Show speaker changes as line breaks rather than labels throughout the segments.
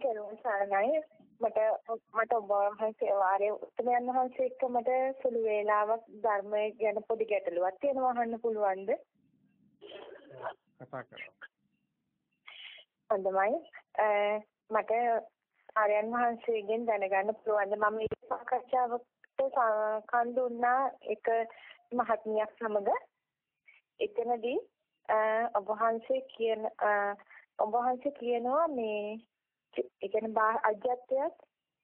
කෙරුවන් සරණයි මට මට ඔබ වහන්සේ වාරයේ උත්තරයන් වහන්සේ එක්ක මට සුළු වේලාවක් ධර්මය ගැන පොඩි ගැටලුවක් තියෙනවා අහන්න පුළුවන්ද?
කතා කරමු.
හොඳයි. මට ආර්යයන් වහන්සේගෙන් දැනගන්න පුළුවන්ද මම මේ සාකච්ඡාවට කන් දුන්නා එක මහත්මියක් සමග එතනදී ඔබ වහන්සේ කියන ඔබ වහන්සේ කියනවා මේ ඒ කියන්නේ අජ්‍යත්‍යයත්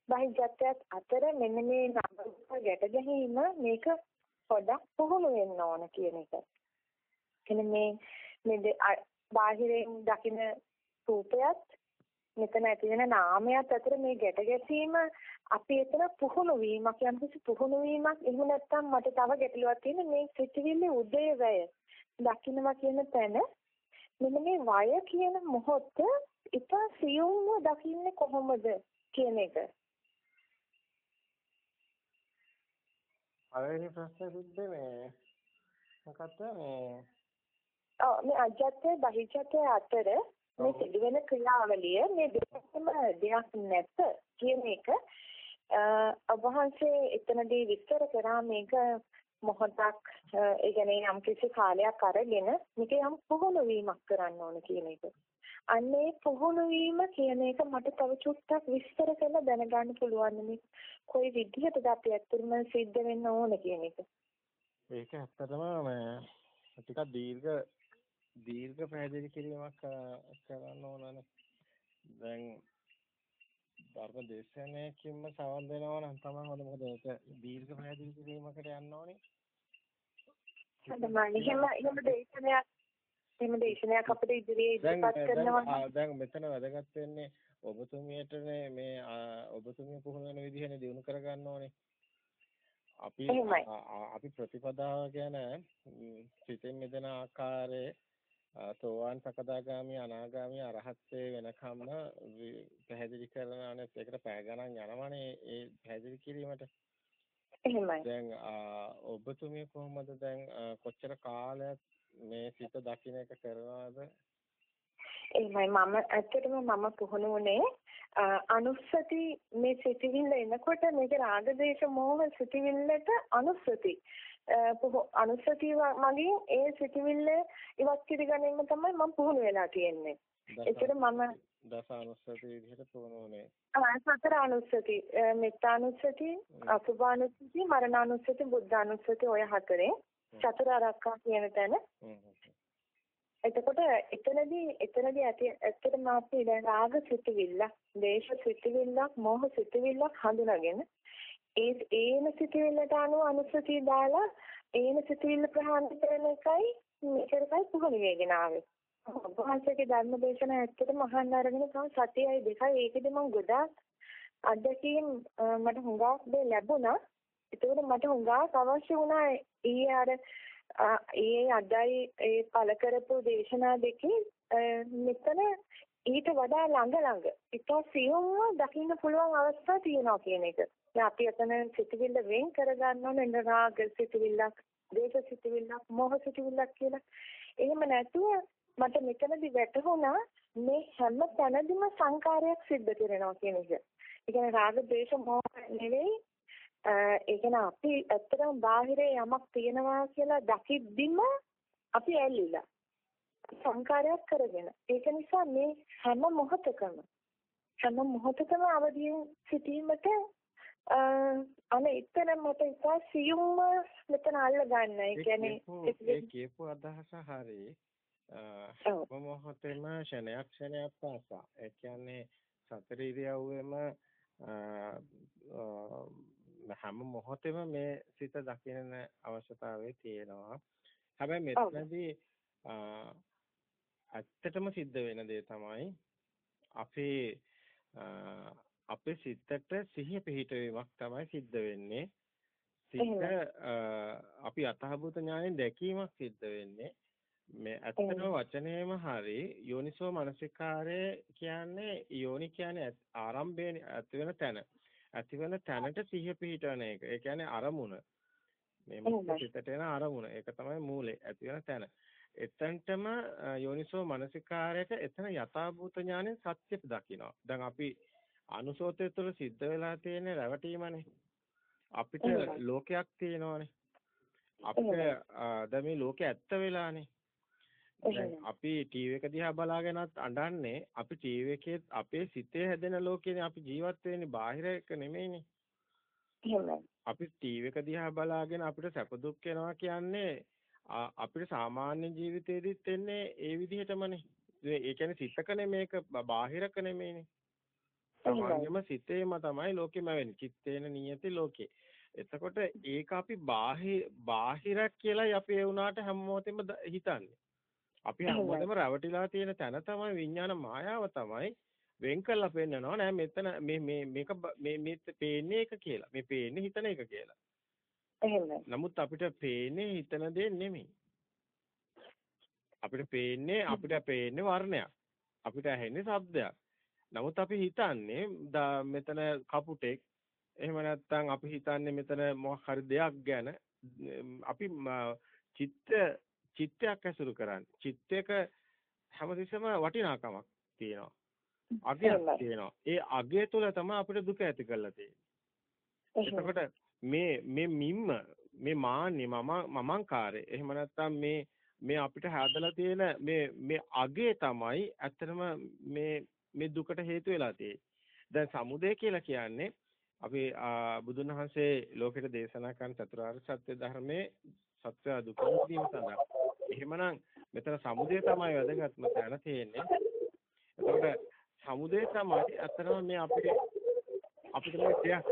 බහිජ්‍යත්‍යයත් අතර මෙන්න මේ නබුක ගැට ගැනීම මේක පොඩක් පුහුණු වෙන්න ඕන කියන එක. කියන්නේ මේ මේ බාහිරින් දකින රූපයත් මෙතන ඇති වෙන නාමයක් අතර මේ ගැට ගැසීම අපි එතන පුහුණු වීමක් යම්කිසි පුහුණු වීමක් එහෙම නැත්නම් මට තව ගැටලුවක් තියෙන මේ සිතිවිලි උදේ වැය දකින්නවා කියන තැන මෙන්න මේ වය කියන මොහොත ඉතා සියුම්ව දකින්නේ කොහොමද කියන එක.
පළවෙනි ප්‍රශ්නේ සුද්ධ මේ මොකක්ද මේ
ඔව් මේ අජත්‍ය බහිජත්‍ය අතර මේ සිදුවෙන ක්‍රියාවලිය මේ දෙකම දෙයක් නැත කියන එක ඔබ වහන්සේ එතනදී විස්තර කරා මේක මොහොතක් ඒ කියන්නේ යම් කිසි කාලයක් අරගෙන මේක යම් පුහුණු වීමක් කරන්න ඕන කියන එක. අන්නේ පුහුණු වීම කියන එක මට තව චුට්ටක් විස්තර කරලා දැනගන්න පුළුවන් මේ කොයි විදිහටද අපි ඇත්තටම සිද්ධ වෙන්න ඕන කියන එක.
ඒක ඇත්තටම ටිකක් දීර්ඝ දීර්ඝ පැහැදිලි කිරීමක් කරන්න ඕනනේ. දැන් ධර්ම දේශනාවකින්ම සවන් දෙනවා නම් තමයි හොඳ මොකද ඒක දීර්ඝ පැහැදිලි කිරීමකට යන්න ඕනේ.
හරිද මම එහෙම දේශනාවක් එහෙම දේශනයක් අපිට ඉදිරියේ ඉදිරිපත් කරනවා
දැන් මෙතන වැදගත් වෙන්නේ ඔබතුමියටනේ මේ ඔබතුමිය පුහුණු වෙන විදිහනේ දිනු කරගන්න ඕනේ. අපි අපි ප්‍රතිපදාව ගැන සිතෙන් මෙදෙන ආකාරයේ සෝවාන් සකදාගාමි අනාගාමි අරහත්ත්වේ වෙනකම්ම පැහැදිලි කරනවානේ ඒකට පැය ගණන් යනවනේ ඒ පැහැදිලි කිරීමට.
එහෙමයි.
දැන් ඔබතුමිය කොහොමද දැන් කොච්චර කාලයක් මේ සිත දකින්න එක කරනවද?
එහෙමයි මම ඇත්තටම මම පුහුණු වුණේ අනුස්සති මේ සිතිවිල්ල එනකොට මේක රාග දේශ මොහ සිතිවිල්ලට අනුස්සති අනුස්සති මගින් ඒ සිතිවිල්ල ඉවත් කර ගැනීම තමයි මම පුහුණු වෙලා තියෙන්නේ. ඒතර මම
දස අනුස්සති විදිහට පුහුණුනේ.
ආ සතර අනුස්සති මෙත්තානුස්සති අසුභානුස්සති මරණානුස්සති බුද්ධානුස්සති ඔය හතරේ චතුරාර්යකා කියන තැන. එතකොට එතනදී එතනදී ඇති ඇත්තටම අපි දැන් රාග සිතිවිල්ල, දේශ සිතිවිල්ලක්, මෝහ සිතිවිල්ලක් හඳුනාගෙන ඒ ඒන සිතිවිල්ලට අනුව අනුසතිය දාලා ඒන සිතිවිල්ල ප්‍රහාණය කරන එකයි මේකයි පුහුණු වේගෙන ආවේ. ඔබවහන්සේගේ ධර්ම දේශනා ඇත්තටම අහන්න අරගෙන තම සතියයි දෙකයි ඒකෙදි මම ගොඩාක් අත්දැකීම් මට හුඟක් දෙ ලැබුණා. ඒකෝද මට හුඟක් අවශ්‍ය වුණා ඊයේ අර ඒ අදයි ඒ පළ කරපු දේශනා දෙකේ මෙතන ඊට වඩා ළඟ ළඟ ඉතා සියුම්ව දකින්න පුළුවන් අවස්ථා තියෙනවා කියන එක. දැන් අපි අතන සිතවිල්ල වෙන් කරගන්න ඕනේ රාග සිතවිල්ලක්, දේශ සිතවිල්ලක්, මොහ සිතවිල්ලක් කියලා. එහෙම නැතුව මට මෙතනදි වැටහුණා මේ හැම තැනදීම සංකාරයක් සිද්ධ කරනවා කියන එක. ඒ කියන්නේ රාග, දේශ, මොහ නෙවෙයි ඒ කියන්නේ අපි ඇත්තටම බාහිරේ යමක් තියෙනවා කියලා දකිද්දිම අපි ඇල්ලිලා සංකාරයක් කරගෙන ඒක නිසා මේ හැම මොහොතකම හැම මොහොතකම අවදියෙන් සිටීමට අනේ එතන මට ඉතා සියුම්ම මෙතන අල්ල ගන්න. ඒ කියන්නේ
ඒ කියපු අදහස හරි. මොහොතේම ක්ෂණයක් ක්ෂණයක් පාසා. ඒ කියන්නේ සතර ඉරියව්වෙම හැම මොහොතෙම මේ සිත දකින්න අවශ්‍යතාවය තියෙනවා. හැබැයි මෙතනදී ඇත්තටම සිද්ධ වෙන දේ තමයි අපේ අපේ සිතට සිහිය පිහිටවීමක් තමයි සිද්ධ වෙන්නේ. සිත අපි අතහබුත ඥාණයෙන් දැකීමක් සිද්ධ වෙන්නේ. මේ ඇත්තම වචනේම හරි යෝනිසෝ මනසිකාරය කියන්නේ යෝනි කියන්නේ ආරම්භයේ ඇති වෙන තැන. ඇතිවන තැනට සිහිය පිහිටවන එක. ඒ කියන්නේ අරමුණ. මේ සිතට එන අරමුණ. ඒක තමයි මූලේ ඇතිවන තැන. එතනටම යෝනිසෝ මනසිකාරයට එතන යථාභූත ඥානෙන් සත්‍ය දකිනවා. දැන් අපි අනුසෝතය තුළ සිද්ධ වෙලා තියෙන රැවටීමනේ. අපිට ලෝකයක් තියෙනවානේ. අපිට දැන් මේ ලෝකේ ඇත්ත වෙලානේ. අපි ටීවී එක දිහා බලාගෙනත් අඬන්නේ අපි ටීවී එකේ අපේ සිතේ හැදෙන ලෝකේනේ අපි ජීවත් වෙන්නේ බාහිර එක නෙමෙයිනේ. අපි ටීවී එක දිහා බලාගෙන අපිට සැප දුක් වෙනවා කියන්නේ අපිට සාමාන්‍ය ජීවිතේදීත් එන්නේ ඒ විදිහටමනේ. ඒ කියන්නේ සිතක නෙමේක බාහිරක නෙමෙයිනේ. සාමාන්‍යම සිතේම තමයි ලෝකෙම වෙන්නේ. චිත්තේන නියති ලෝකේ. එතකොට ඒක අපි බාහිර බාහිරක් කියලායි අපි ඒ වුණාට හැම මොහොතෙම හිතන්නේ. අපි හැමෝටම රැවටිලා තියෙන තැන තමයි විඥාන මායාව තමයි වෙන් කළා පෙන්නනවා නෑ මෙතන මේ මේ මේක මේ මේ පේන්නේ එක කියලා. මේ පේන්නේ හිතන එක කියලා.
එහෙමයි.
නමුත් අපිට පේන්නේ හිතන දේ නෙමෙයි. අපිට පේන්නේ අපිට පේන්නේ වර්ණයක්. අපිට ඇහෙන්නේ ශබ්දයක්. නමුත් අපි හිතන්නේ මෙතන කපුටෙක් එහෙම නැත්නම් අපි හිතන්නේ මෙතන මොකක් හරි දෙයක් ගැන අපි චිත්ත චිත්තයක් ඇසුරු කරන්නේ. චිත්තයක හැමතිස්සෙම වටිනාකමක් තියෙනවා. අගයක් තියෙනවා. ඒ අගය තුළ තමයි අපිට දුක ඇති කරලා තියෙන්නේ. එතකොට මේ මේ මිම්ම මේ මාන්නේ මම මමංකාරය. එහෙම නැත්නම් මේ මේ අපිට හැදලා තියෙන මේ මේ අගේ තමයි ඇත්තටම මේ මේ දුකට හේතු වෙලා තියෙන්නේ. දැන් සමුදය කියලා කියන්නේ අපි බුදුන් වහන්සේ ලෝකෙට දේශනා කරන චතුරාර්ය සත්‍ය ධර්මයේ සත්‍ය දුක නිවීම සඳහා. එහෙමනම් මෙතන සමුදය තමයි වැදගත්ම තැන තියෙන්නේ. එතකොට සමුදය තමයි අතරම මේ අපේ අපිට මේ දෙයක්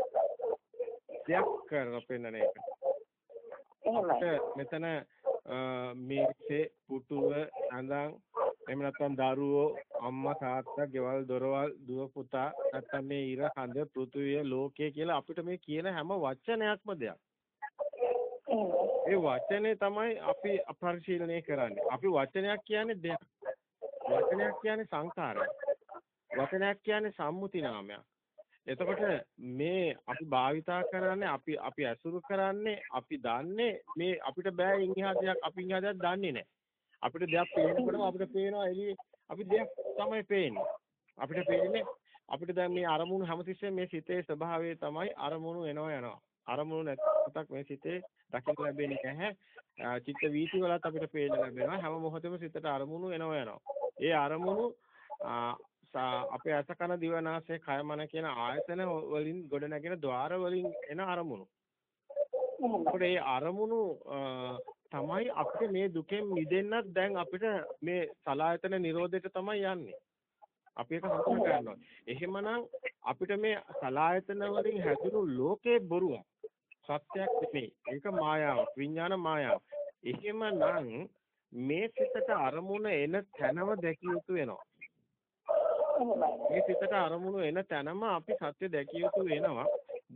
දෙයක් කරන පෙන්නන එක. අපිට මෙතන මේසේ පුටුව ඇඳන් එහෙම නැත්නම් දරුවෝ අම්මා තාත්තා ගෙවල් දොරවල් දුව පුතා නැත්නම් මේ ඉර හඳ පෘථුවිය ලෝකය කියලා අපිට මේ කියන හැම වචනයක්ම දෙයක්. ඒ වචනේ තමයි අපි අපරිශීලනය කරන්නේ. අපි වචනයක් කියන්නේ දෙයක්. වචනයක් කියන්නේ සංකාරයක්. වචනයක් කියන්නේ සම්මුති නාමයක්. එතකොට මේ අපි භාවිතා කරන්නේ අපි අපි ඇසුරු කරන්නේ අපි දන්නේ මේ අපිට බෑ ඉන්හිහා දෙයක් අපි ඉන්හිහා දෙයක් දන්නේ නැහැ. අපිට දෙයක් පේනකොටම අපිට පේනවා එළියේ අපි දෙයක් තමයි පේන්නේ. අපිට පේන්නේ අපිට දැන් මේ අරමුණු හැමතිස්සෙම මේ සිතේ ස්වභාවය තමයි අරමුණු එනවා යනවා. අරමුණු නැත්නම් මේ සිතේ දකින්න ලැබෙන්නේ නැහැ. චිත්ත වීති වලත් අපිට පේන්න ලැබෙනවා. හැම මොහොතෙම සිතට අරමුණු එනවා යනවා. ඒ අරමුණු අපේ අස කන දිව නාසය කය මන කියන ආයතන වලින් ගොඩ නැගෙන ద్వාර වලින් එන අරමුණු. ඒකට ඒ අරමුණු තමයි අපිට මේ දුකෙන් මිදෙන්නත් දැන් අපිට මේ සලායතන නිරෝධයට තමයි යන්නේ. අපි ඒක හඳුන ගන්නවා. එහෙමනම් අපිට මේ සලායතන වලින් හැදුණු ලෝකේ බොරුවක්. සත්‍යයක් නෙමෙයි. ඒක මායාවක්. විඥාන මායාවක්. එහෙමනම් මේ සිතට අරමුණ එන තැනම දැකිය යුතු වෙනවා. මේ සිතට අරමුණු එන තැනම අපි සත්‍ය දැකිය යුතු වෙනවා.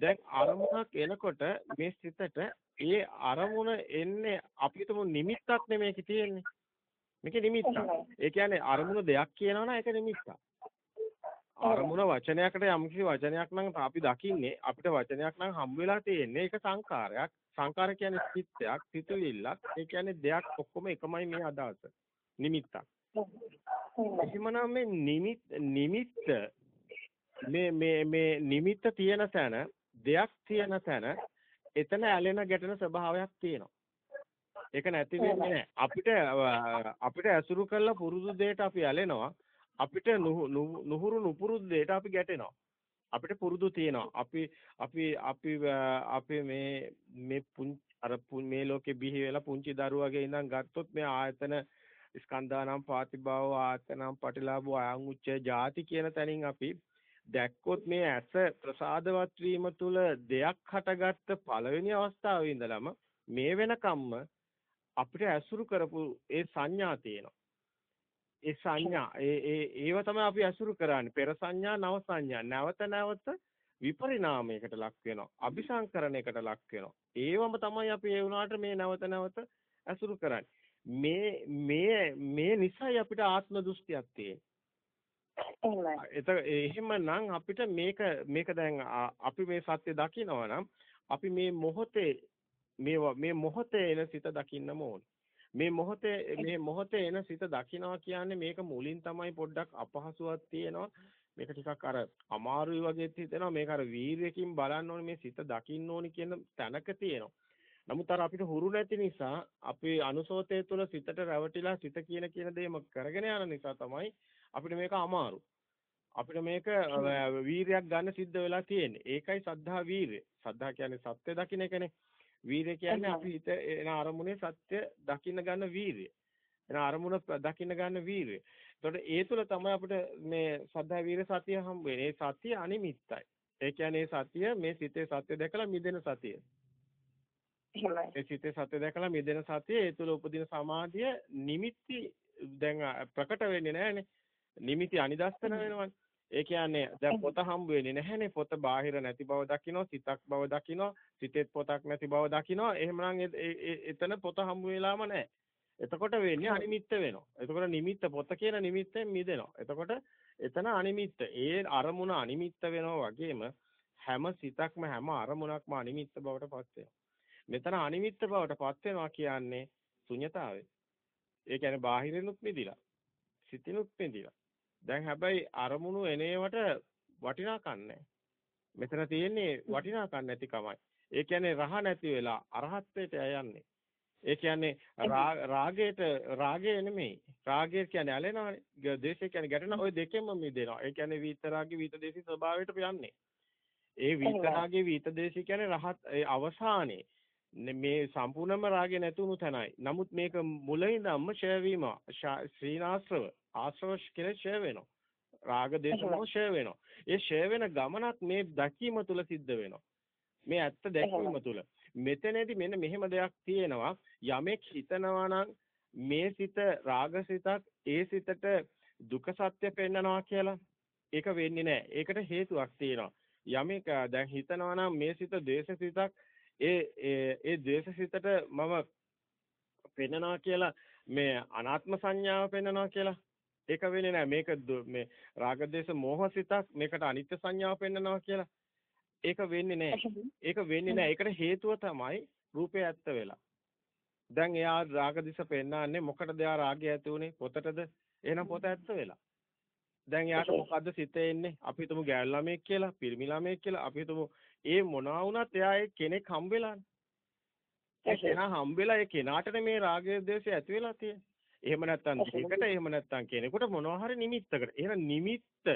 දැන් අරමුණක් එනකොට මේ සිතට ඒ අරමුණ එන්නේ අපිටම නිමිත්තක් නෙමෙයි තියෙන්නේ. මේක නිමිත්තක්. ඒ කියන්නේ අරමුණ දෙයක් කියනවනම් ඒක නිමිත්තක්. අරමුණ වචනයකට යම්කිසි වචනයක් නම් අපි දකින්නේ අපිට වචනයක් නම් හම් වෙලා තියෙන්නේ ඒක සංකාරයක්. සංකාර කියන්නේ චිත්තයක්, සිතුවිල්ලක්. ඒ කියන්නේ දෙයක් ඔක්කොම එකමයි මේ අදහස. නිමිත්තක්. එහෙමනම් මේ නිමිත් නිමිත්ත මේ මේ මේ නිමිත්ත තියෙන තැන දෙයක් තියෙන තැන එතන ඇලෙන ගැටෙන ස්වභාවයක් තියෙනවා. ඒක නැති වෙන්නේ නැහැ. අපිට අපිට ඇසුරු කරලා පුරුදු දෙයට අපි ඇලෙනවා. අපිට නුහුරු නුපුරුදු දෙයට අපි ගැටෙනවා. අපිට පුරුදු තියෙනවා. අපි අපි අපි අපි මේ මේ අර මේ ලෝකේ බිහි වෙලා පුංචි දරුවගේ ඉඳන් ගත්තොත් මේ ආයතන ස්කන්ධානම් පාතිභාව ආතනම් පටිලාභෝ අයං උච්චේ ಜಾති කියන තැනින් අපි දැක්කොත් මේ ඇස ප්‍රසාදවත් වීම තුල දෙයක් හටගත්ත පළවෙනි අවස්ථාවේ ඉඳලම මේ වෙනකම්ම අපිට ඇසුරු කරපු ඒ සංඥා තියෙනවා. ඒ සංඥා ඒ ඒ ඒව තමයි අපි ඇසුරු කරන්නේ. පෙර සංඥා නව සංඥා. නැවත නැවත විපරිණාමයකට ලක් වෙනවා. අபிසංකරණයකට ලක් වෙනවා. ඒවම තමයි අපි ඒ වුණාට මේ නැවත නැවත ඇසුරු කරන්නේ. මේ මේ මේ නිසයි අපිට ආත්ම දෘෂ්ටියක් තියෙන්නේ. එහෙමනම් අපිට මේක මේක දැන් අපි මේ සත්‍ය දකිනවා නම් අපි මේ මොහොතේ මේ මේ මොහොතේ එන සිත දකින්නම ඕනේ. මේ මොහොතේ මේ මොහොතේ එන සිත දකින්නවා කියන්නේ මේක මුලින් තමයි පොඩ්ඩක් අපහසුවක් තියෙනවා. මේක ටිකක් අර අමාරුයි වගේ හිතෙනවා. මේක අර වීර්යකින් බලන්න ඕනේ මේ සිත දකින්න ඕනේ කියන තැනක තියෙනවා. නමුත් අර අපිට හුරු නැති නිසා අපේ අනුසෝතය තුළ සිතට රැවටිලා සිත කියන කියන දේම කරගෙන යන නිසා තමයි අපිට මේක අමාරු. අපිට මේක වීරයක් ගන්න සිද්ධ වෙලා තියෙන්නේ. ඒකයි සද්ධා වීරය. සද්ධා කියන්නේ සත්‍ය දකින්න එකනේ. වීරය කියන්නේ අපි හිත එන අරමුණේ සත්‍ය දකින්න ගන්න වීරය. එන අරමුණ දකින්න ගන්න වීරය. එතකොට ඒ තුළ තමයි අපිට මේ සද්ධා වීර සතිය හම්බ වෙන්නේ. ඒ සතිය අනිමිත්තයි. ඒ කියන්නේ සතිය මේ සිතේ සත්‍ය දැකලා මිදෙන සතිය. ඒ සිතේ සත්‍ය දැකලා මිදෙන සතිය ඒ තුළ උපදින සමාධිය නිමිති දැන් ප්‍රකට වෙන්නේ නැහනේ. නිමිති අනිදස්සන වෙනවනේ. ඒ කියන්නේ දැන් පොත හම්බ වෙන්නේ නැහැනේ. පොත බාහිර නැති බව දකිනවා සිතක් බව දකිනවා සිතෙත් පොතක් නැති බව දකිනවා. එහෙමනම් එතන පොත හම්බ වෙලාම නැහැ. එතකොට වෙන්නේ අනිමිත්ත වෙනවා. එතකොට නිමිත්ත පොත කියන නිමිත්තෙන් මිදෙනවා. එතකොට එතන අනිමිත්ත. ඒ අරමුණ අනිමිත්ත වෙනවා වගේම හැම සිතක්ම හැම අරමුණක්ම අනිමිත්ත බවට පත් මෙතන අනිමිත්ත බවට පත් කියන්නේ ශුන්‍යතාවය ඒ කියන්නේ බාහිරිනුත් මිදිලා සිතිනුත් මිදිලා දැන් හැබැයි අරමුණු එනේවට වටිනාකම් නැහැ. මෙතන තියෙන්නේ වටිනාකම් නැතිකමයි. ඒ කියන්නේ රහ නැති වෙලා අරහත්ත්වයට යන්නේ. ඒ කියන්නේ රාගයට රාගය නෙමෙයි. රාගය කියන්නේ ඇලෙනවානේ. දේශය කියන්නේ ගැටෙන ওই දෙකෙන්ම මිදෙනවා. ඒ කියන්නේ විතරාගේ විතදේශී ස්වභාවයට යන්නේ. ඒ විතරාගේ විතදේශී කියන්නේ රහත් ඒ අවසානයේ මේ සම්පූර්ණම රාගේ නැතුණු තැනයි. නමුත් මේක මුලින්දම්ම ඡය වීම ශ්‍රීනාශ්‍රව ආශ්‍රව කෙලෙස් ඡය වෙනවා. රාග දේශ මොහ ඡය වෙනවා. ඒ ඡය වෙන ගමනක් මේ දැකීම තුල සිද්ධ වෙනවා. මේ ඇත්ත දැකීම තුල. මෙතනදී මෙන්න මෙහෙම දෙයක් තියෙනවා. යමෙක් හිතනවා නම් මේ සිත රාගසිතක් ඒ සිතට දුක සත්‍ය පෙන්නනවා කියලා ඒක වෙන්නේ නැහැ. ඒකට හේතුවක් තියෙනවා. යමෙක් දැන් හිතනවා නම් මේ සිත ද්වේෂසිතක් ඒ ඒ ද්වේෂසිතට මම පෙන්නනවා කියලා මේ අනාත්ම සංඥාව පෙන්නනවා කියලා ඒක වෙන්නේ නැහැ. මේක මේ රාගදේශ මෝහසිතක් මේකට අනිත්‍ය සංඥාව පෙන්නනවා කියලා. ඒක වෙන්නේ නැහැ. ඒක වෙන්නේ නැහැ. ඒකට හේතුව තමයි රූපේ ඇත්ත වෙලා. දැන් එයා රාගදිශ පෙන්නන්නේ මොකටද එයා රාගය ඇති උනේ? පොතටද? එහෙනම් පොත ඇත්ත වෙලා. දැන් එයාට මොකද්ද සිතේ එන්නේ? අපි හිතමු ගෑල් ළමයෙක් කියලා, පිරිමි ළමයෙක් කියලා. අපි හිතමු ඒ මොනවා වුණත් එයා ඒ කෙනෙක් හම්බෙලානේ. ඒ කෙනා හම්බෙලා ඒ කෙනාටනේ මේ රාගය දේශය ඇති වෙලා තියෙන්නේ. එහෙම නැත්නම් දෙයකට එහෙම නැත්නම් කෙනෙකුට මොනවා හරි නිමිත්තකට. එහෙනම් නිමිත්ත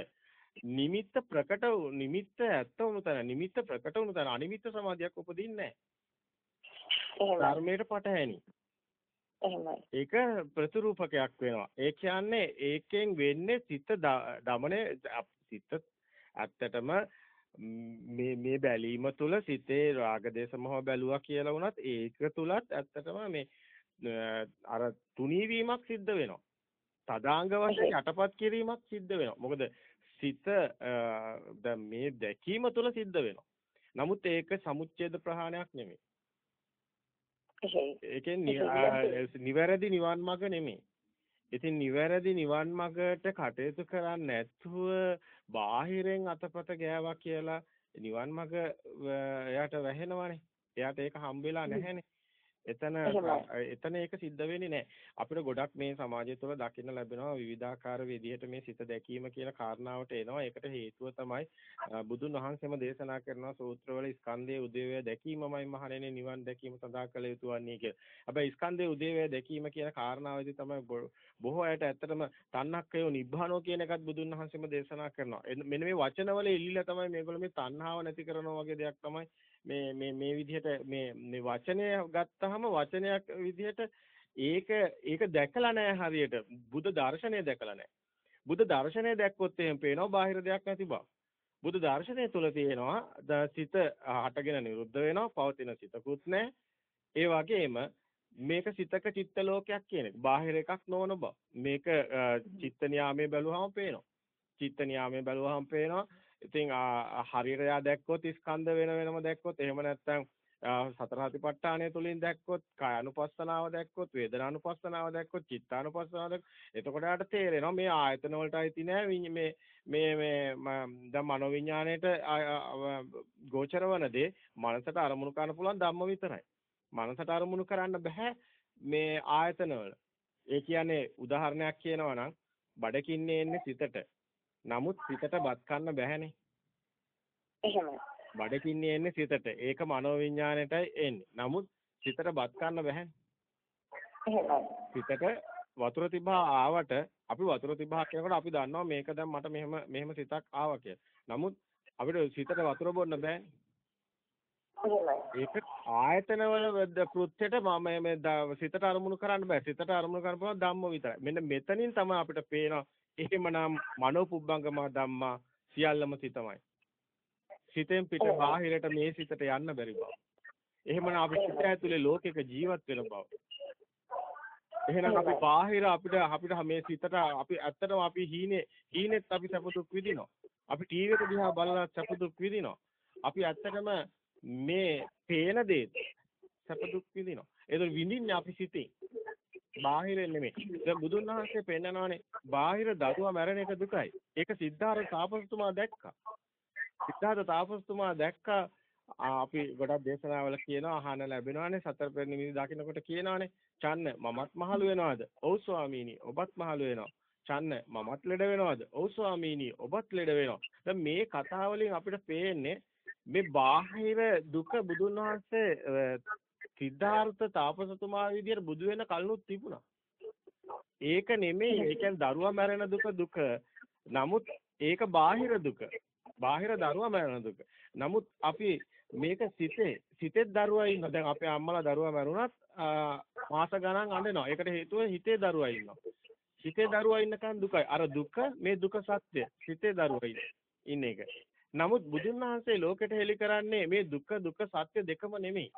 නිමිත්ත ප්‍රකට නිමිත්ත ඇත්ත වුණු තැන නිමිත්ත ප්‍රකට වුණු තැන අනිමිත්ත සමාධියක් උපදින්නේ නැහැ. ධර්මයට පටහැනි. ඒක ප්‍රතිරූපකයක් වෙනවා. ඒ කියන්නේ ඒකෙන් වෙන්නේ සිත දමනේ සිත ඇත්තටම මේ මේ බැලීම තුල සිතේ රාගදේශ මොහ බැලුවා කියලා වුණත් ඒක තුලත් ඇත්තටම මේ අර තුනී වීමක් සිද්ධ වෙනවා. තදාංග වශයෙන් යටපත් කිරීමක් සිද්ධ වෙනවා. මොකද සිත දැන් මේ දැකීම තුළ සිද්ධ වෙනවා. නමුත් ඒක සමුච්ඡේද ප්‍රහාණයක් නෙමෙයි. ඒකෙන් නිවැරදි නිවන් මඟ නෙමෙයි. ඉතින් නිවැරදි නිවන් මඟට කටයුතු කරන්නේ නැතුව බාහිරෙන් අතපත ගෑවා කියලා නිවන් මඟ එයාට වැහෙනවනේ. එයාට ඒක හම්බෙලා නැහැනේ. එතන එතන ඒක සිද්ධ වෙන්නේ නැහැ. අපිට ගොඩක් මේ සමාජය තුළ දකින්න ලැබෙනවා විවිධාකාර විදිහට මේ සිත දැකීම කියන කාරණාවට එනවා. ඒකට හේතුව තමයි බුදුන් වහන්සේම දේශනා කරන සූත්‍රවල ස්කන්ධයේ උදේවය දැකීමමයි මහණෙනි නිවන් දැකීම සඳහා කළ යුතු වන්නේ කියලා. හැබැයි ස්කන්ධයේ උදේවය දැකීම කියන කාරණාවේදී තමයි බොහෝ අයට ඇත්තටම තණ්හක්කයෝ නිබ්බානෝ කියන එකත් බුදුන් වහන්සේම දේශනා කරනවා. මෙන්න මේ වචනවල එල්ලිලා තමයි මේගොල්ලෝ මේ තණ්හාව නැති කරනවා වගේ දෙයක් තමයි මේ මේ මේ විදිහට මේ මේ වචනය ගත්තාම වචනයක් විදිහට ඒක ඒක දැකලා නැහැ හරියට බුද්ධ දර්ශනය දැකලා නැහැ. බුද්ධ දර්ශනය දැක්කොත් එහෙම පේනවා බාහිර දෙයක් නැති බව. බුද්ධ දර්ශනය තුල තියෙනවා සිත හටගෙන නිරුද්ධ වෙනවා පවතින සිතකුත් නැහැ. ඒ වගේම මේක සිතක චිත්ත ලෝකයක් කියන එක. බාහිර එකක් නොවන බව. මේක චිත්ත නියාමයේ බැලුවහම පේනවා. චිත්ත නියාමයේ බැලුවහම පේනවා ඉතින් හරියට යා දැක්කොත් ස්කන්ධ වෙන වෙනම දැක්කොත් එහෙම නැත්නම් සතර සතිපට්ඨානය තුලින් දැක්කොත් කායानुපස්සනාව දැක්කොත් වේදනානුපස්සනාව දැක්කොත් චිත්තානුපස්සනාව දැක්කොත් එතකොට යාට තේරෙනවා මේ ආයතන වලට අයිති නෑ මේ මේ මේ දැන් මනෝවිඤ්ඤාණයට ගෝචර වන දේ මනසට අරමුණු කරන්න පුළුවන් ධම්ම විතරයි. මනසට අරමුණු කරන්න බෑ මේ ආයතනවල. ඒ කියන්නේ උදාහරණයක් කියනවා නම් බඩකින්නේ එන්නේ සිතට. නමුත් සිතට බත් කන්න බැහැනේ.
එහෙමයි.
බඩකින්නේ එන්නේ සිතට. ඒක මනෝවිඤ්ඤාණයටයි එන්නේ. නමුත් සිතට බත් කන්න බැහැනේ.
එහෙමයි.
සිතට වතුර තිබ්බා ආවට අපි වතුර තිබ්බා කියනකොට අපි දන්නවා මේක දැන් මට මෙහෙම මෙහෙම සිතක් ආවා කියලා. නමුත් අපිට සිතට වතුර බොන්න බෑනේ. ඒක ආයතනවල කෘත්‍යයට මම මේ සිතට අරමුණු කරන්න බෑ. සිතට අරමුණු කරපුවා ධම්ම විතරයි. මෙන්න මෙතනින් තමයි අපිට පේනවා එහෙමනම් මනෝපුබ්බංගම ධම්මා සියල්ලම සිතමයි. සිතෙන් පිට බාහිරට මේ සිතට යන්න බැරි බව. එහෙමනම් අපි සිත ඇතුලේ ලෝකයක ජීවත් වෙන බව. එහෙනම් අපි බාහිර අපිට අපිට මේ සිතට අපි ඇත්තටම අපි හීනේ හීනෙත් අපි සැප දුක් විඳිනවා. අපි ටීවී එක දිහා බලලා සැප දුක් විඳිනවා. අපි ඇත්තටම මේ පේන දේ සැප දුක් විඳිනවා. ඒක විඳින්නේ අපි සිතේ. බාහිර නෙමෙයි. දැන් බුදුන් වහන්සේ පෙන්නනවානේ බාහිර දරුවා මැරෙන එක දුකයි. ඒක සිද්ධාර්ථ තාපසතුමා දැක්කා. සිද්ධාර්ථ තාපසතුමා දැක්කා අපි ගොඩක් දේශනාවල කියනවා අහන්න ලැබෙනවානේ සතර පෙර නිමිති දකින්නකොට කියනවානේ චන්න මමත් මහලු වෙනවද? ඔව් ස්වාමීනි ඔබත් මහලු වෙනවා. චන්න මමත් ලෙඩ වෙනවද? ඔව් ස්වාමීනි ඔබත් ලෙඩ වෙනවා. දැන් මේ කතාවලින් අපිට පේන්නේ මේ බාහිර දුක බුදුන් වහන්සේ සිද්ධාර්ථ තාපසතුමා විදියට බුදු වෙන කලනුත් තිබුණා. ඒක නෙමෙයි ඒ කියන්නේ දරුවා මැරෙන දුක දුක. නමුත් ඒක බාහිර දුක. බාහිර දරුවා මැරෙන දුක. නමුත් අපි මේක සිතේ සිතේ දරුවා ඉන්නවා. දැන් අපේ අම්මලා දරුවා මැරුණත් මාස ගණන් අඬනවා. ඒකට හේතුව හිතේ දරුවා ඉන්නවා. හිතේ දරුවා ඉන්නකන් දුකයි. අර දුක මේ දුක සත්‍ය. හිතේ දරුවා ඉන්න එක. නමුත් බුදුන් වහන්සේ ලෝකෙට හෙළි කරන්නේ මේ දුක දුක සත්‍ය දෙකම නෙමෙයි.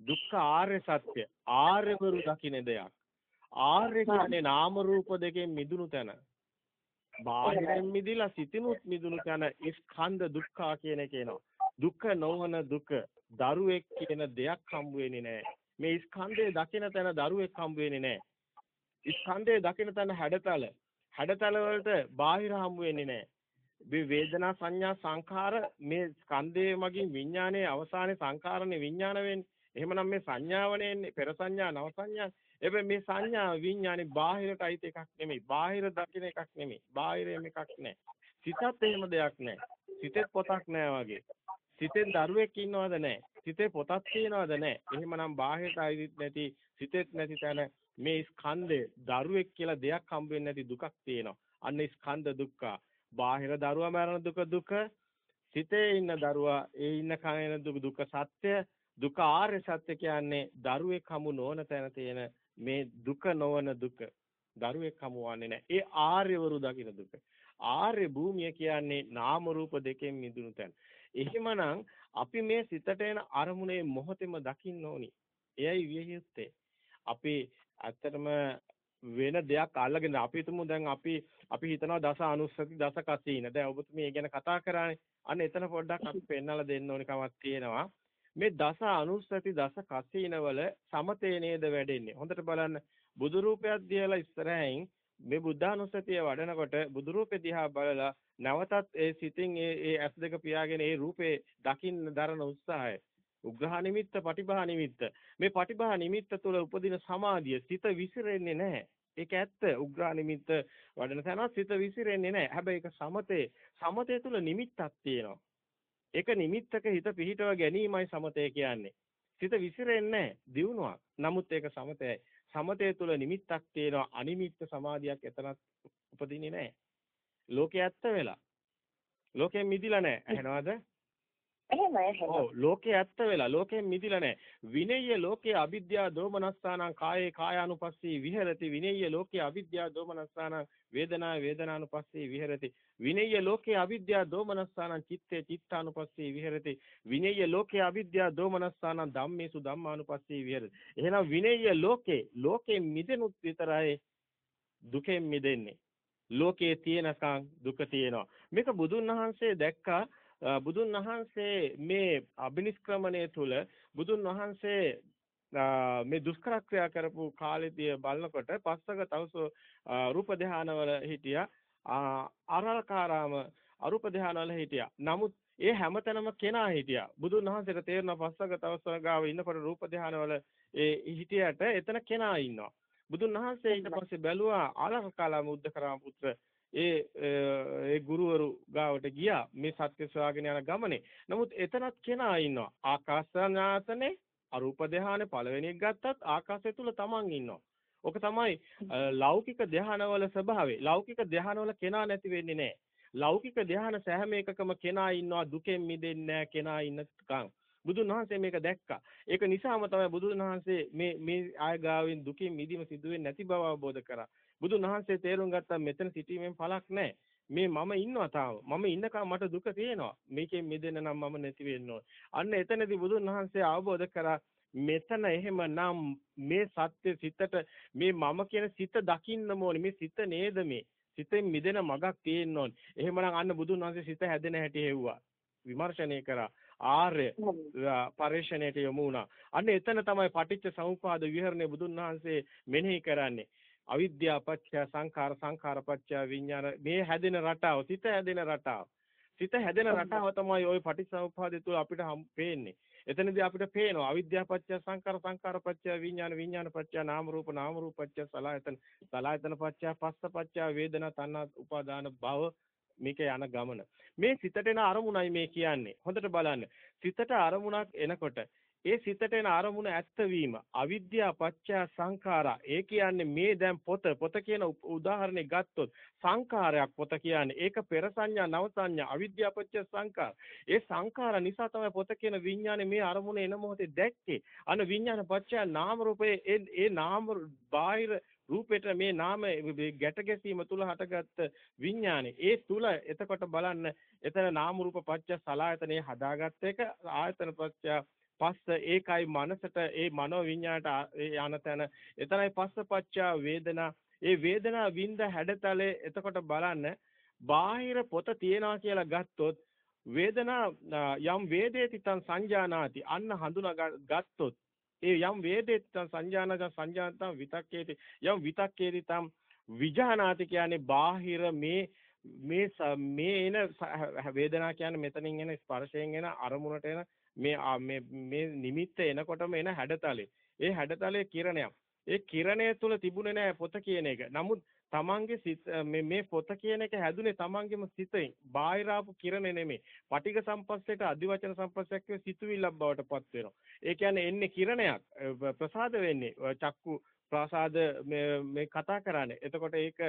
දුක්ඛ ආර්ය සත්‍ය. ආර්යවරු දකින්න දෙයක්. ආර්ය කියන්නේ නාම රූප දෙකෙන් මිදුණු තැන. බාහිරින් මිදිලා සිතිනුත් මිදුණු තැන ස්කන්ධ දුක්ඛ කියන එක එනවා. දුක නොවන දුක දරුවෙක් කියන දෙයක් හම්බ වෙන්නේ නැහැ. මේ ස්කන්ධය දකින තැන දරුවෙක් හම්බ වෙන්නේ නැහැ. ස්කන්ධය දකින තැන හැඩතල. හැඩතල වලට බාහිර හම්බ වෙන්නේ නැහැ. මේ වේදනා සංඥා සංඛාර මේ ස්කන්ධයේ මගින් විඥානයේ අවසානයේ සංඛාරනේ විඥාන වෙන්නේ. එහෙමනම් මේ සංඥාවනේ එන්නේ පෙර සංඥා නව සංඥා. එබැවින් මේ සංඥා විඥානේ බාහිරට අයිති එකක් නෙමෙයි. බාහිර දකින්න එකක් නෙමෙයි. බාහිරෙම එකක් නැහැ. සිතත් එහෙම දෙයක් නැහැ. සිතෙත් පොතක් නැහැ වගේ. සිතෙන් දරුවෙක් ඉන්නවද නැහැ. සිතේ පොතක් තියනවද නැහැ. එහෙමනම් බාහිරට අයිතිත් නැති සිතෙත් නැති තැන මේ ස්කන්ධය දරුවෙක් කියලා දෙයක් හම්බ වෙන්නේ නැති දුකක් තියෙනවා. අන්න ස්කන්ධ දුක්ඛ. බාහිර දරුවා මරණ දුක දුක. සිතේ ඉන්න දරුවා ඒ ඉන්න කන දුක දුක සත්‍ය. දුක ආර්ය සත්‍ය කියන්නේ දරුවෙක් හමු නොවන තැන තියෙන මේ දුක නොවන දුක. දරුවෙක් හමුවන්නේ නැහැ. ඒ ආර්යවරු දකින දුක. ආර්ය භූමිය කියන්නේ නාම රූප දෙකෙන් මිදුණු තැන. එහෙමනම් අපි මේ සිතට එන අරමුණේ මොහොතෙම දකින්න ඕනි. එයයි විය යුත්තේ. අපි ඇත්තටම වෙන දෙයක් අල්ලගෙන අපි හිතමු දැන් අපි අපි හිතනවා දස අනුස්සති දස කසීන. දැන් ඔබතුමී මේ ගැන කතා කරානේ. අන්න එතන පොඩ්ඩක් අපි පෙන්නලා දෙන්න ඕනි කමක් තියෙනවා. මේ දස අනුස්සති දස කසීන වල සමතේ නේද වැඩෙන්නේ. හොඳට බලන්න. බුදු රූපයක් දිහලා ඉස්සරහින් මේ බුද්ධානුස්සතිය වඩනකොට බුදු රූපේ දිහා බලලා නැවතත් ඒ සිතින් ඒ ඒ ඇස් දෙක පියාගෙන ඒ රූපේ දකින්න දරන උත්සාහය. උග්‍රහ නිමිත්ත පටිභා නිමිත්ත. මේ පටිභා නිමිත්ත තුළ උපදින සමාධිය සිත විසිරෙන්නේ නැහැ. ඒක ඇත්ත. උග්‍රහ නිමිත්ත වඩන තැන සිත විසිරෙන්නේ නැහැ. හැබැයි ඒක සමතේ. සමතේ තුළ නිමිත්තක් තියෙනවා. ඒක නිමිත්තක හිත පිහිටව ගැනීමයි සමතේ කියන්නේ සිත විසිරෙන්නේ නැහැ දියුණුවක් නමුත් ඒක සමතයයි සමතේ තුල නිමිත්තක් තියෙනවා අනිමිත්ත සමාධියක් එතනත් උපදින්නේ නැහැ ලෝකේ ඇත්ත වෙලා. ලෝකයෙන් මිදිලා නැහැ. ඇහෙනවද?
එහෙමයි එහෙමයි.
ඔව් ලෝකේ ඇත්ත වෙලා ලෝකයෙන් මිදිලා නැහැ. විනය්‍ය ලෝකේ අවිද්‍යා දෝමනස්සානං කායේ කායානුපස්සී විහෙරති. විනය්‍ය ලෝකේ අවිද්‍යා දෝමනස්සානං වේදනා වේදනානුපස්සී විහෙරති. විනය්‍ය ලෝකේ අවිද්‍යා දෝමනස්සානං චිත්තේ චිත්තානුපස්සී විහෙරති. විනය්‍ය ලෝකේ අවිද්‍යා දෝමනස්සානං ධම්මේසු ධම්මානුපස්සී විහෙරති. එහෙනම් විනය්‍ය ලෝකේ ලෝකයෙන් මිදෙනුත් විතරයි දුකෙන් මිදෙන්නේ. ලෝකයේ තියෙනකන් දුක තියෙනවා. මේක බුදුන් වහන්සේ දැක්කා බුදුන් වහන්සේ මේ අබිනිෂ්ක්‍රමණය තුල බුදුන් වහන්සේ මේ දුෂ්කර ක්‍රියා කරපු කාලෙදී බලනකොට පස්සක තවස රූප ධානවල හිටියා ආරල්කාරාම අරූප ධානවල හිටියා. නමුත් ඒ හැමතැනම කෙනා හිටියා. බුදුන් වහන්සේට තේරෙන පස්සක තවස්වර ගාව ඉන්නකොට රූප ධානවල ඒ හිටියට එතන කෙනා ඉන්නවා. බුදුන් වහන්සේ ඊට පස්සේ බැලුවා ආලකකාලා මුද්දකරාම පුත්‍ර ඒ ඒ ගුරුවරු ගාවට ගියා මේ සත්‍ය සොයාගෙන යන ගමනේ. නමුත් එතනත් කෙනා ඉන්නවා. ආකාශඥාතනේ අරූප ධානය පළවෙනි එක ගත්තත් ආකාශය තුල තමන් ඉන්නවා. ඔක තමයි ලෞකික ධානවල ස්වභාවය. ලෞකික ධානවල කෙනා නැති වෙන්නේ නැහැ. ලෞකික ධාන සෑම එකකම කෙනා ඉන්නවා දුකෙන් මිදෙන්නේ කෙනා ඉන්නකම්. බුදුන් වහන්සේ මේක දැක්කා. ඒක නිසාම තමයි බුදුන් වහන්සේ මේ මේ ආයගාවෙන් දුකින් මිදීම සිදු වෙන්නේ නැති බව අවබෝධ කරා. බුදුන් වහන්සේ තේරුම් ගත්තා මෙතන සිටීමෙන් පළක් නැහැ. මේ මම ඉන්නවා තාම. මම ඉන්නකම් මට දුක තියෙනවා. මේකෙන් මිදෙන්න නම් මම නැති වෙන්න ඕන. අන්න එතනදී බුදුන් වහන්සේ අවබෝධ කරා මෙතන එහෙමනම් මේ සත්‍ය සිතට මේ මම කියන සිත දකින්න ඕනේ. මේ සිත නේද මේ. සිතෙන් මිදෙන මගක් තියෙන්න ඕනේ. එහෙමනම් අන්න බුදුන් වහන්සේ සිත හැදෙන හැටි හෙව්වා. විමර්ශනය කරා. ආර්ය පරිශ්‍රණයට යොමු වුණා. අන්න එතන තමයි පටිච්ච සමුප්පාද විහරණය බුදුන් වහන්සේ මෙනෙහි කරන්නේ. අවිද්‍යාව පත්‍ය සංඛාර සංඛාර පත්‍ය විඥාන මේ හැදෙන රටාව සිත හැදෙන රටාව. සිත හැදෙන රටාව තමයි ওই පටිච්චසමුප්පාදය තුළ අපිට පේන්නේ. එතනදී අපිට පේනවා අවිද්‍යාව පත්‍ය සංකාර සංකාර පත්‍ය විඥාන විඥාන පත්‍ය නාම රූප නාම රූප පත්‍ය සලආයතන සලආයතන පත්‍ය පස්ස පත්‍ය වේදනා තණ්හා උපාදාන භව මේක යන ගමන. මේ සිතට එන අරමුණයි මේ කියන්නේ. හොඳට බලන්න. සිතට අරමුණක් එනකොට ඒ සිතට එන අරමුණ ඇත්තවීම අවිද්‍යාව පත්‍ය සංඛාරා. ඒ කියන්නේ මේ දැන් පොත පොත කියන උදාහරණේ ගත්තොත් සංඛාරයක් පොත කියන්නේ. ඒක පෙර සංඥා නව සංඥා අවිද්‍යාව පත්‍ය සංඛාර. ඒ සංඛාර නිසා තමයි පොත කියන විඥානේ මේ අරමුණ එන මොහොතේ දැක්කේ. අන විඥාන පත්‍ය නාම රූපේ ඒ ඒ නාම බාහිර රූපෙට මේ නාම ගැට ගැසීම තුල හටගත්ත විඥානේ. ඒ තුල එතකොට බලන්න එතන නාම රූප පත්‍ය සලායතනේ හදාගත්ත එක ආයතන පත්‍ය පස්ස ඒකයි මනසට ඒ මනෝ විඤ්ඤාණයට යන තැන. එතරයි පස්සපච්චා වේදනා. ඒ වේදනා විඳ හැඩතලේ එතකොට බලන්න බාහිර පොත තියනවා කියලා ගත්තොත් වේදනා යම් වේදේති තං සංජානාති අන්න හඳුනා ගත්තොත් ඒ යම් වේදේති තං සංජානක සංජානතං විතක්කේති යම් විතක්කේති තං විජානාති කියන්නේ බාහිර මේ මේ මේ එන වේදනා කියන්නේ මෙතනින් එන ස්පර්ශයෙන් එන අරමුණට එන මේ මේ මේ නිමිත්ත එනකොටම එන හැඩතලේ. ඒ හැඩතලේ කිරණයක්. ඒ කිරණය තුල තිබුණේ නැහැ පොත කියන එක. නමුත් තමන්ගේ සිත මේ පොත කියන එක හැදුනේ තමන්ගේම සිතෙන්. බාහිරාපු කිරණේ නෙමෙයි. පටික සම්පස්සේට අදිවචන සම්පස්සයක් වේ සිතුවිල්ලක් බවට පත් වෙනවා. ඒ කියන්නේ එන්නේ කිරණයක් ප්‍රසාද වෙන්නේ. චක්කු ප්‍රසාද මේ කතා කරන්නේ. එතකොට ඒක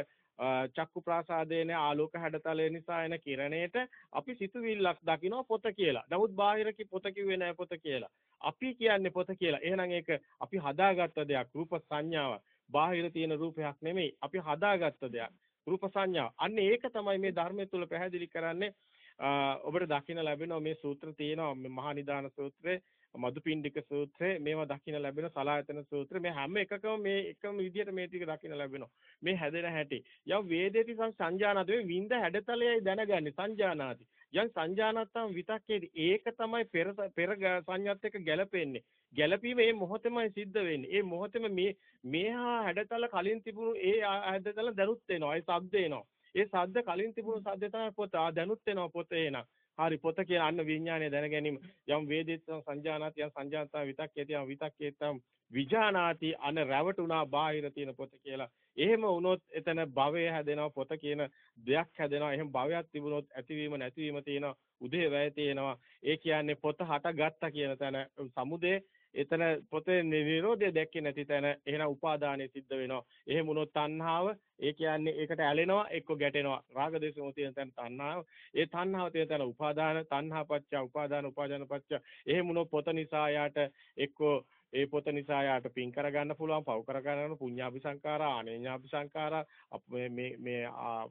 චක්කු ප්‍රාසාදේන ආලෝක හැඩතලය නිසා එන කිරණයට අපි සිතුවිල්ලක් දකිනවා පොත කියලා. නමුත් බාහිර පොත කිව්වේ නෑ පොත කියලා. අපි කියන්නේ පොත කියලා. එහෙනම් ඒක අපි හදාගත්ත දෙයක් රූප සංඥාවක්. බාහිර තියෙන රූපයක් නෙමෙයි. අපි හදාගත්ත දෙයක්. රූප සංඥාව. අන්න ඒක තමයි මේ ධර්මය තුල පැහැදිලි කරන්නේ. ඔබට දකින්න ලැබෙනවා මේ සූත්‍ර තියෙනවා මහා නිදාන සූත්‍රයේ මදුපිණ්ඩික සූත්‍රය මේවා දකින්න ලැබෙන සලායතන සූත්‍රය. මේ හැම එකකම මේ එකම විදිහට මේ ටික දකින්න ලැබෙනවා. මේ හැදෙන හැටි. යම් වේදේති සංජානාති. මේ විඳ හැඩතලයයි දැනගන්නේ සංජානාති. යම් සංජානත්තම් විතක්කේදී ඒක තමයි පෙර පෙර සංඥාත් එක්ක ගැලපෙන්නේ. ගැලපීම මේ මොහොතෙමයි සිද්ධ වෙන්නේ. ඒ මොහොතෙම මේ මේහා හැඩතල කලින් තිබුණු ඒ හැඩතල දැනුත් වෙනවා ඒ ශබ්ද එනවා. ඒ ශබ්ද කලින් තිබුණු ශබ්ද තමයි පොත. ආ දැනුත් වෙනවා පොත එනවා හරි පොත කියන අන්න විඥානය දැන ගැනීම යම් වේදිතං සංජානාති යම් සංජානතා විතක්කේති යම් විතක්කේතම් විජානාති අන රැවටුණා බාහිර තියෙන පොත කියලා. එහෙම වුණොත් එතන භවය හැදෙනවා පොත කියන දෙයක් හැදෙනවා. එහෙම භවයක් තිබුණොත් ඇතිවීම නැතිවීම තියෙනවා. උදේ වැය තියෙනවා. ඒ කියන්නේ පොත හටගත්තා කියන තැන සමුදේ එතන පොතේ නිරෝධය දැක්කේ නැති තැන එහෙනම් උපාදානය සිද්ධ වෙනවා. එහෙම වුණොත් තණ්හාව ඒ කියන්නේ ඒකට ඇලෙනවා එක්ක ගැටෙනවා. රාග දේශ මොහ තියෙන තැන තණ්හාව. ඒ තණ්හාව තියෙන තැන උපාදාන, තණ්හාපච්ච, උපාදාන, උපාදානපච්ච. එහෙම වුණොත් පොත නිසා යාට එක්කෝ ඒ පොත නිසා යාට පින් කරගන්න පුළුවන් පව් කරගන්න පුඤ්ඤාභි සංඛාරා ආනේඤ්ඤාභි සංඛාරා මේ මේ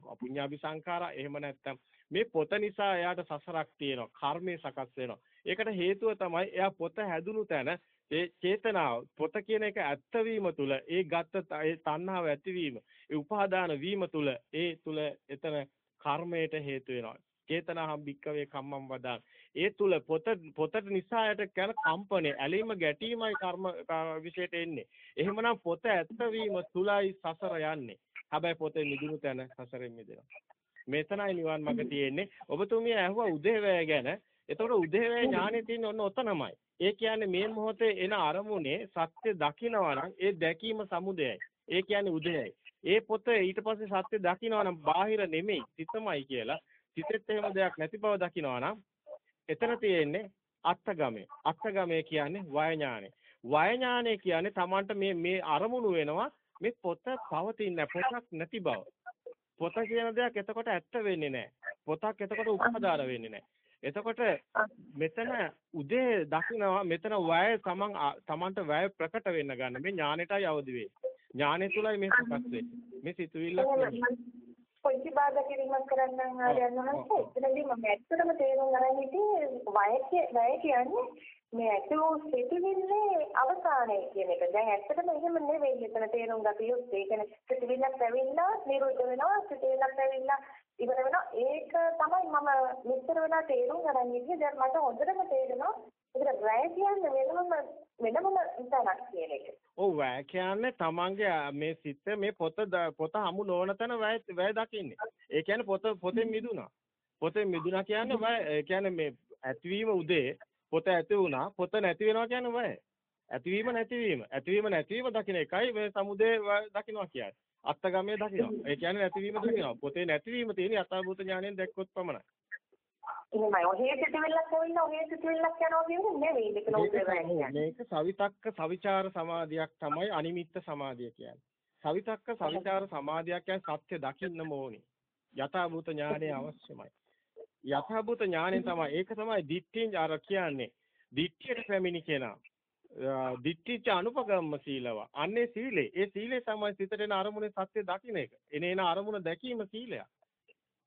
අපුඤ්ඤාභි සංඛාරා එහෙම නැත්නම් මේ පොත නිසා එයාට සසරක් තියෙනවා කර්මය සකස් වෙනවා ඒකට හේතුව තමයි එයා පොත හැදුණු තැන ඒ චේතනාව පොත කියන එක ඇත්තවීම තුල ඒ ගත්ත ඒ තණ්හාව ඇතිවීම ඒ උපාදාන වීම තුල ඒ තුල එතන කර්මයට හේතු වෙනවා චේතනාහම් භික්කවේ කම්මම් වදාන ඒ තුල පොත පොතට නිසායට කරන කම්පණය ඇලීම ගැටීමයි කර්ම විශේෂයට එන්නේ එහෙමනම් පොත ඇත්තවීම තුලයි සසර යන්නේ හැබැයි පොතේ මිදුණු තැන සසරෙන් මිදෙනවා මෙතනයි නිවන් මඟ තියෙන්නේ. ඔබතුමිය ඇහුවා උදේවැය ගැන. එතකොට උදේවැය ඥානෙ තියෙන්නේ ඔන්න ඔතනමයි. ඒ කියන්නේ මේ මොහොතේ එන අරමුණේ සත්‍ය දකිනවා නම් ඒ දැකීම සමුදයයි. ඒ කියන්නේ උදේයයි. ඒ පොත ඊට පස්සේ සත්‍ය දකිනවා නම් බාහිර නෙමෙයි සිතමයි කියලා. සිතෙත් එහෙම දෙයක් නැති බව දකිනවා නම් එතන තියෙන්නේ අත්ගමේ. අත්ගමේ කියන්නේ වය ඥානෙ. වය ඥානෙ කියන්නේ Tamanට මේ මේ අරමුණු වෙනවා මේ පොත පවතින පොතක් නැති බව. පොත කියන දෙයක් එතකොට ඇත්ත වෙන්නේ නැහැ. පොතක් එතකොට උපදාන වෙන්නේ නැහැ. එතකොට මෙතන උදේ දකින්නවා මෙතන වය තමන් තමන්ට වය ප්‍රකට වෙන්න ගන්න මේ ඥානෙටයි අවදි වෙන්නේ. ඥානෙ තුලයි මේ සකස් වෙන්නේ. මේ සිතුවිල්ලක් නෙමෙයි.
පොඩි බාධා කිරීමක් කරන්න ආරයන් වහන්සේ එතනදී මම ඇත්තටම තේරුම් ගන්න හිතේ වය වය කියන්නේ මේ ඇත්ත වූ සිතුවිල්ලේ අවසානය කියන එක. දැන් ඇත්තටම එහෙම නෙවෙයි මෙතන තේරුම් ගත යුත්තේ. ඒ කියන්නේ සිතුවිල්ලක් ඇවිල්ලා නිරුද්ධ වෙනවා, සිතුවිල්ලක් ඇවිල්ලා ඉවර වෙනවා. ඒක තමයි මම මෙච්චර වෙලා තේරුම් ගන්න ඉන්නේ. දැන් මට හොඳටම තේරෙනවා. ඒකට වැය කියන්නේ වෙනම වෙනම තැනක් කියන එක.
ඔව් වැය කියන්නේ තමන්ගේ මේ සිත මේ පොත පොත හමු නොවන තැන වැය වැය දකින්නේ. ඒ කියන්නේ පොත පොතෙන් මිදුණා. පොතෙන් මිදුණා කියන්නේ වැය ඒ කියන්නේ මේ ඇතිවීම උදේ පොත ඇති වුණා පොත නැති වෙනවා කියන්නේ වැය. ඇතිවීම නැතිවීම ඇතිවීම නැතිවීම දකින්න එකයි මේ සමුදේ දකින්නවා කියන්නේ. අත්ගමයේ දකින්නවා. ඒ කියන්නේ නැතිවීම දකින්නවා. පොතේ නැතිවීම තියෙන යථාභූත ඥාණයෙන් දැක්කොත් පමණයි.
එහෙමයි. ඔහේ සිතුවිල්ලක් ඇවිල්ලා ඔහේ සිතුවිල්ලක් යනවා කියන්නේ නෙවෙයි. මේක නෝදේ
මේක සවිතක්ක සවිචාර සමාධියක් තමයි අනිමිත්ත සමාධිය කියන්නේ. සවිතක්ක සවිචාර සමාධියක් කියන්නේ සත්‍ය දකින්නම ඕනි. යථාභූත ඥානය අවශ්‍යමයි. යථාභූත ඥාණයෙන් තමයි ඒක තමයි දිට්ඨිය අර කියන්නේ. දිට්ඨියට පැමිණි කෙනා. දිට්ඨිච අනුපගම්ම සීලව. අන්නේ සීලේ. ඒ සීලේ තමයි සිතට එන අරමුණේ සත්‍ය දකින්න එක. එනේන අරමුණ දැකීම සීලයක්.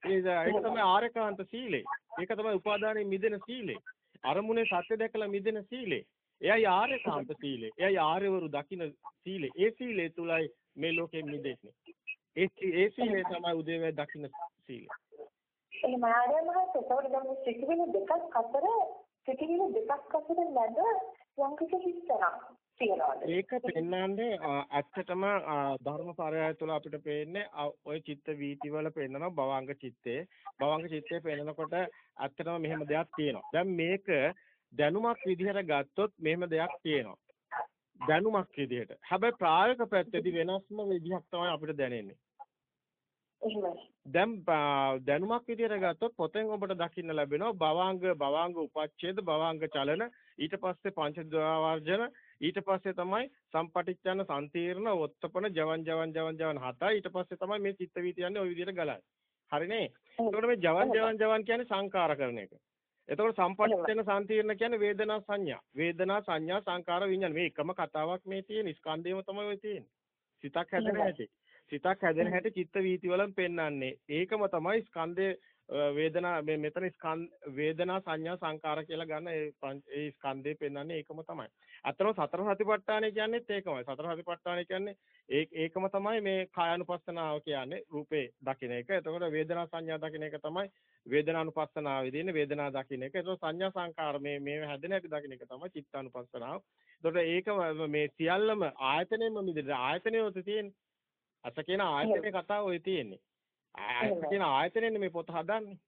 ඒක තමයි ආරකාන්ත සීලේ. ඒක තමයි උපාදානයේ මිදෙන සීලේ. අරමුණේ සත්‍ය දැකලා මිදෙන සීලේ. එයයි ආරකාන්ත සීලේ. එයයි ආර්යවරු දකින්න සීලේ. ඒ සීලේ තුලයි මේ ලෝකෙ මිදෙන්නේ. ඒ ඒ සීලේ තමයි උදේවැය දකින්න සීලේ.
එහෙනම් ආර්යයන් වහන්සේ ඒතකොට දැන් මේ සිතිවිලි දෙකක් අතර සිතිවිලි දෙකක් අතර නැද යම් කිසි හිස්තනක් තියනවාද?
ඒක පෙන්වන්නේ ඇත්තටම ධර්මපරයය තුළ අපිට පේන්නේ ওই චිත්ත වීතිවල පෙන්නනවා භවංග චිත්තේ. භවංග චිත්තේ පෙන්නකොට ඇත්තටම මෙහෙම දෙයක් තියෙනවා. දැන් මේක දැනුමක් විදිහට ගත්තොත් මෙහෙම දෙයක් තියෙනවා. දැනුමක් විදිහට. හැබැයි ප්‍රායෝගික පැත්තේදී වෙනස්ම විදිහක් තමයි අපිට දැනෙන්නේ. දැන් දැනුමක් විදියට ගත්තොත් පොතෙන් ඔබට දකින්න ලැබෙනවා භවාංග භවාංග උපච්ඡේද භවාංග චලන ඊට පස්සේ පංචද්වාවර්ජන ඊට පස්සේ තමයි සම්පටිච්ඡන සම්තීර්ණ වොත්තපන ජවන් ජවන් ජවන් ජවන් හතයි. ඊට පස්සේ තමයි මේ චිත්ත වීති යන්නේ ওই විදියට ගලන්නේ. හරිනේ එතකොට මේ ජවන් ජවන් ජවන් කියන්නේ සංකාර කරන එක. එතකොට සම්පටිච්ඡන සම්තීර්ණ කියන්නේ වේදනා සංඥා. වේදනා සංඥා සංකාර විඤ්ඤාණ මේ එකම කතාවක් මේ තියෙන ස්කන්ධයම තමයි ඔය තියෙන්නේ. සිතක් හැදෙන හැටි සිතක් හැදෙන හැටි චිත්ත වීති වලින් පෙන්වන්නේ. ඒකම තමයි ස්කන්ධේ වේදනා මේ මෙතන ස්කන්ධ වේදනා සංඥා සංකාර කියලා ගන්න ඒ ඒ ස්කන්ධේ පෙන්වන්නේ ඒකම තමයි. අතරම සතර සතිපට්ඨානය කියන්නේත් ඒකමයි. සතර සතිපට්ඨානය කියන්නේ ඒ ඒකම තමයි මේ කායानुපස්සනාව කියන්නේ රූපේ දකින්න එක. එතකොට වේදනා සංඥා දකින්න එක තමයි වේදනානුපස්සනාවේ තියෙන වේදනා දකින්න එක. එතකොට සංඥා සංකාර මේ මේ හැදෙන හැටි දකින්න එක තමයි චිත්තානුපස්සනාව. එතකොට ඒක මේ සියල්ලම ආයතනෙම මිදෙන ආයතනෙවත් තියෙන්නේ. අස කියන ආයතනේ කතාව ඔය තියෙන්නේ. ආයත කියන ආයතනෙන්නේ මේ පොත හදන්නේ.